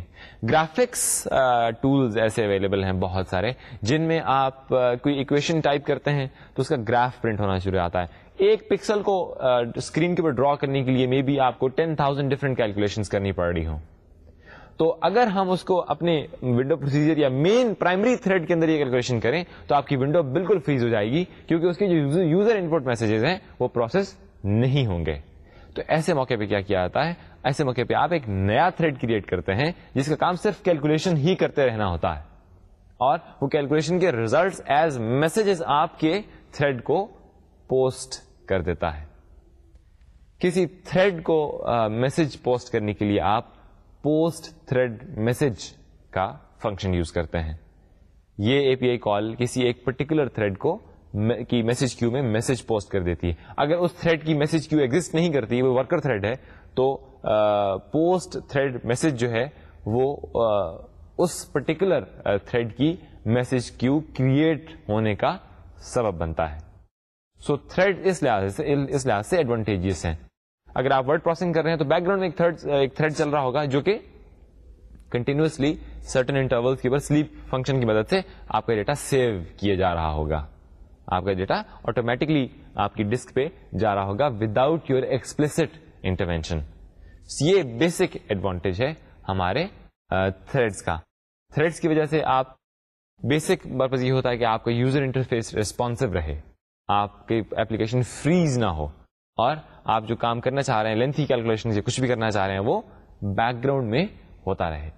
گرافکس ٹولز ایسے اویلیبل ہیں بہت سارے، جن میں آپ کوئی اکویشن ٹائپ کرتے ہیں تو اس کا گراف پرنٹ ہونا شروع آتا ہے۔ ایک پکسل کو اسکرین کے اوپر ڈرا کرنے کے لیے مے بی آپ کو ٹین تھاؤزینڈ ڈفرنٹ کیلکولیشن کرنی پڑ رہی ہوں۔ تو اگر ہم اس کو اپنے ونڈو پروسیجر یا مین پرائمری تھریڈ کے اندر یہ کیلکولیشن کریں تو آپ کی ونڈو بالکل فریز ہو جائے گی کیونکہ اس کے جو یوزر انپٹ میسجز ہیں وہ پروسیس نہیں ہوں گے۔ تو ایسے موقع پہ کیا کیا جاتا ہے؟ ایسے موقع پہ آپ ایک نیا تھریڈ کریٹ کرتے ہیں جس کا کام صرف کیلکولیشن ہی کرتے رہنا ہوتا ہے۔ اور وہ کیلکولیشن کے ریزلٹ ایز میسجز آپ کے تھریڈ کو پوسٹ کر دیتا ہے۔ کسی تھریڈ کو میسج پوسٹ کرنے کے لیے آپ پوسٹ تھریڈ میسج کا فنکشن یوز کرتے ہیں۔ یہ اے پی آئی کال کسی ایک پرٹیکولر تھریڈ کو کی میسج کیو میں میسج پوسٹ کر دیتی ہے۔ اگر اس تھریڈ کی میسج کیو ایگزٹ نہیں کرتی، وہ ورکر تھریڈ ہے، تو پوسٹ تھریڈ میسج جو ہے، وہ اس پرٹیکولر تھریڈ کی میسج کیو کریٹ ہونے کا سبب بنتا ہے۔ سو تھریڈ اس لحاظ سے، اس لحاظ سے ایڈوانٹیجز ہیں۔ اگر آپ ورڈ پروسنگ کر رہے ہیں تو بیک گراؤنڈ میں ایک تھریڈ چل رہا ہوگا جو کہ کنٹینیوسلی سرٹن انٹرول کے اوپر سلیپ فنکشن کی مدد سے آپ کا ڈیٹا سیو کیا جا رہا ہوگا۔ آپ کا ڈیٹا آٹومیٹکلی آپ کی ڈسک پہ جا رہا ہوگا وداؤٹ یور ایکسپلسٹ انٹروینشن یہ بیسک ایڈوانٹیج ہے ہمارے تھریڈس کا۔ تھریڈس کی وجہ سے آپ بیسک پرپز یہ ہوتا ہے کہ آپ کا یوزر انٹرفیس ریسپانسو رہے۔ آپ کی ایپلیکیشن فریز نہ ہو۔ اور آپ جو کام کرنا چاہ رہے ہیں لینتھی کیلکولیشن سے کچھ بھی کرنا چاہ رہے ہیں، وہ بیک گراؤنڈ میں ہوتا رہے۔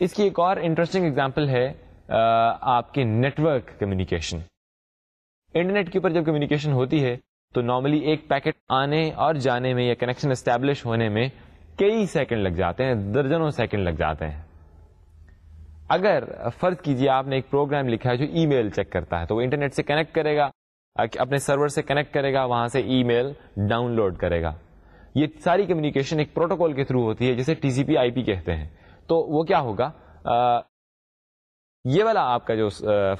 اس کی ایک اور انٹرسٹنگ اگزامپل ہے آپ کے نیٹورک کمیونیکیشن انٹرنیٹ کے اوپر جب کمیونیکیشن ہوتی ہے، تو نارملی ایک پیکٹ آنے اور جانے میں یا کنیکشن اسٹیبلش ہونے میں کئی سیکنڈ لگ جاتے ہیں، درجنوں سیکنڈ لگ جاتے ہیں۔ اگر فرض کیجیے آپ نے ایک پروگرام لکھا ہے جو ای میل چیک کرتا ہے، تو وہ انٹرنیٹ سے کنیکٹ کرے گا۔ اپنے سرور سے کنیکٹ کرے گا، وہاں سے ای میل ڈاؤن لوڈ کرے گا۔ یہ ساری کمیونیکیشن ایک پروٹوکول کے تھرو ہوتی ہے، جسے ٹی سی پی آئی پی کہتے ہیں۔ تو وہ کیا ہوگا؟ یہ والا آپ کا جو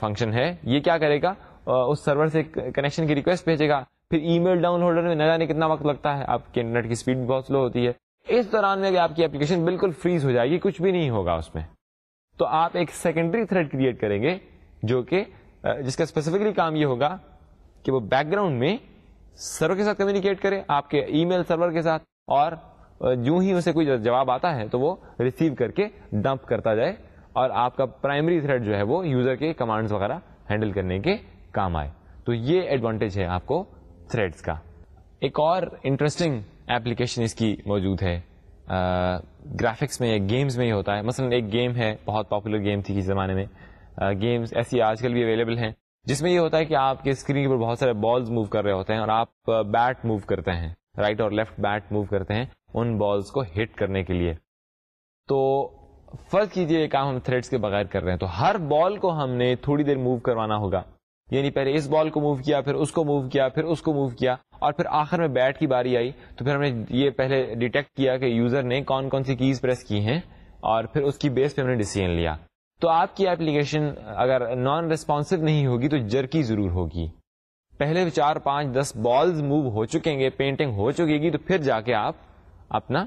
فنکشن ہے، یہ کیا کرے گا؟ اس سرور سے کنیکشن کی ریکویسٹ بھیجے گا۔ پھر ای میل ڈاؤن لوڈر میں نہ جانے کتنا وقت لگتا ہے؟ آپ کے انٹرنیٹ کی اسپیڈ بہت سلو ہوتی ہے۔ اس دوران میں آپ کی اپلیکیشن بالکل فریز ہو جائے گی، کچھ بھی نہیں ہوگا اس میں۔ تو آپ ایک سیکنڈری تھریڈ کریٹ کریں گے، جو کہ جس کا اسپیسیفکلی کام یہ ہوگا کہ وہ بیک گراؤنڈ میں سرور کے ساتھ کمیونیکیٹ کرے، آپ کے ای میل سرور کے ساتھ، اور جو ہی اسے کوئی جواب آتا ہے تو وہ ریسیو کر کے ڈمپ کرتا جائے اور آپ کا پرائمری تھریڈ جو ہے وہ یوزر کے کمانڈ وغیرہ ہینڈل کرنے کے کام آئے۔ تو یہ ایڈوانٹیج ہے آپ کو تھریڈس کا۔ ایک اور انٹرسٹنگ ایپلیکیشن اس کی موجود ہے۔ گرافکس میں یا گیمز میں ہی ہوتا ہے۔ مثلا ایک گیم ہے، بہت پاپولر گیم تھی کسی زمانے میں۔ گیمز ایسی آج کل بھی اویلیبل ہیں۔ جس میں یہ ہوتا ہے کہ آپ کے اسکرین پر بہت سارے بالز موو کر رہے ہوتے ہیں اور آپ بیٹ موو کرتے ہیں رائٹ اور لیفٹ بیٹ موو کرتے ہیں ان بالز کو ہٹ کرنے کے لیے. تو فرض کیجیے یہ کام ہم تھریڈس کے بغیر کر رہے ہیں، تو ہر بال کو ہم نے تھوڑی دیر موو کروانا ہوگا. یعنی پہلے اس بال کو موو کیا، پھر اس کو موو کیا، پھر اس کو موو کیا، اور پھر آخر میں بیٹ کی باری آئی، تو پھر ہم نے یہ پہلے ڈیٹیکٹ کیا کہ یوزر نے کون کون سی کیز پریس کی ہیں، اور پھر اس کی بیس پہ ہم نے ڈیسیزن لیا. تو آپ کی اپلیکیشن اگر نان ریسپانسو نہیں ہوگی تو جرکی ضرور ہوگی۔ پہلے چار پانچ دس بالز موو ہو چکیں گے پینٹنگ ہو چکے گی تو پھر جا کے آپ اپنا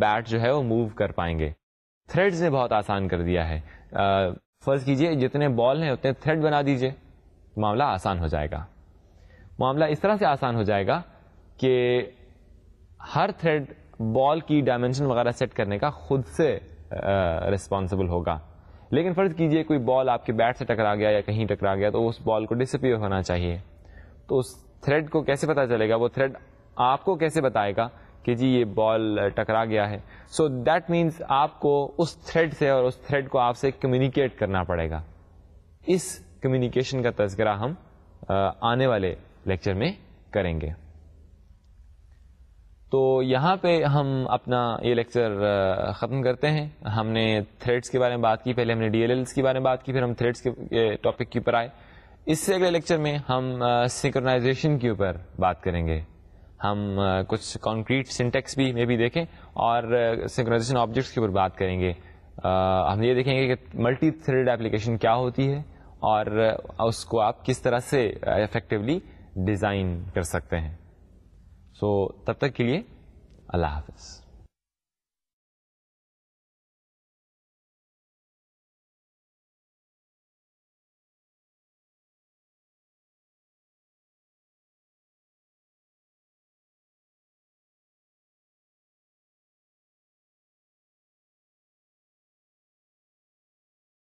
بیٹ جو ہے وہ موو کر پائیں گے۔ تھریڈز نے بہت آسان کر دیا ہے۔ فرض کیجیے جتنے بال ہیں اتنے تھریڈ بنا دیجیے۔ معاملہ آسان ہو جائے گا۔ معاملہ اس طرح سے آسان ہو جائے گا کہ ہر تھریڈ بال کی ڈائمینشن وغیرہ سیٹ کرنے کا خود سے ریسپانسبل ہوگا۔ لیکن فرض کیجیے کوئی بال آپ کے بیٹ سے ٹکرا گیا یا کہیں ٹکرا گیا تو اس بال کو ڈسپیئر ہونا چاہیے۔ تو اس تھریڈ کو کیسے پتا چلے گا؟ وہ تھریڈ آپ کو کیسے بتائے گا کہ جی یہ بال ٹکرا گیا ہے؟ سو دیٹ مینس آپ کو اس تھریڈ سے اور اس تھریڈ کو آپ سے کمیونیکیٹ کرنا پڑے گا۔ اس کمیونیکیشن کا تذکرہ ہم آنے والے لیکچر میں کریں گے۔ تو یہاں پہ ہم اپنا یہ لیکچر ختم کرتے ہیں۔ ہم نے تھریڈس کے بارے میں بات کی، پہلے ہم نے ڈی ایل ایل کی بارے میں بات کی، پھر ہم تھریڈس کے ٹاپک کے اوپر آئے۔ اس سے اگلے لیکچر میں ہم سنکرونازیشن کے اوپر بات کریں گے۔ ہم کچھ کانکریٹ سنٹیکس بھی میں بھی دیکھیں اور سنکرونازیشن آبجیکٹس کے اوپر بات کریں گے۔ ہم یہ دیکھیں گے کہ ملٹی تھریڈ ایپلیکیشن کیا ہوتی ہے اور اس کو آپ کس طرح سے افیکٹولی ڈیزائن کر سکتے ہیں۔ سو تب تک کے لیے اللہ حافظ۔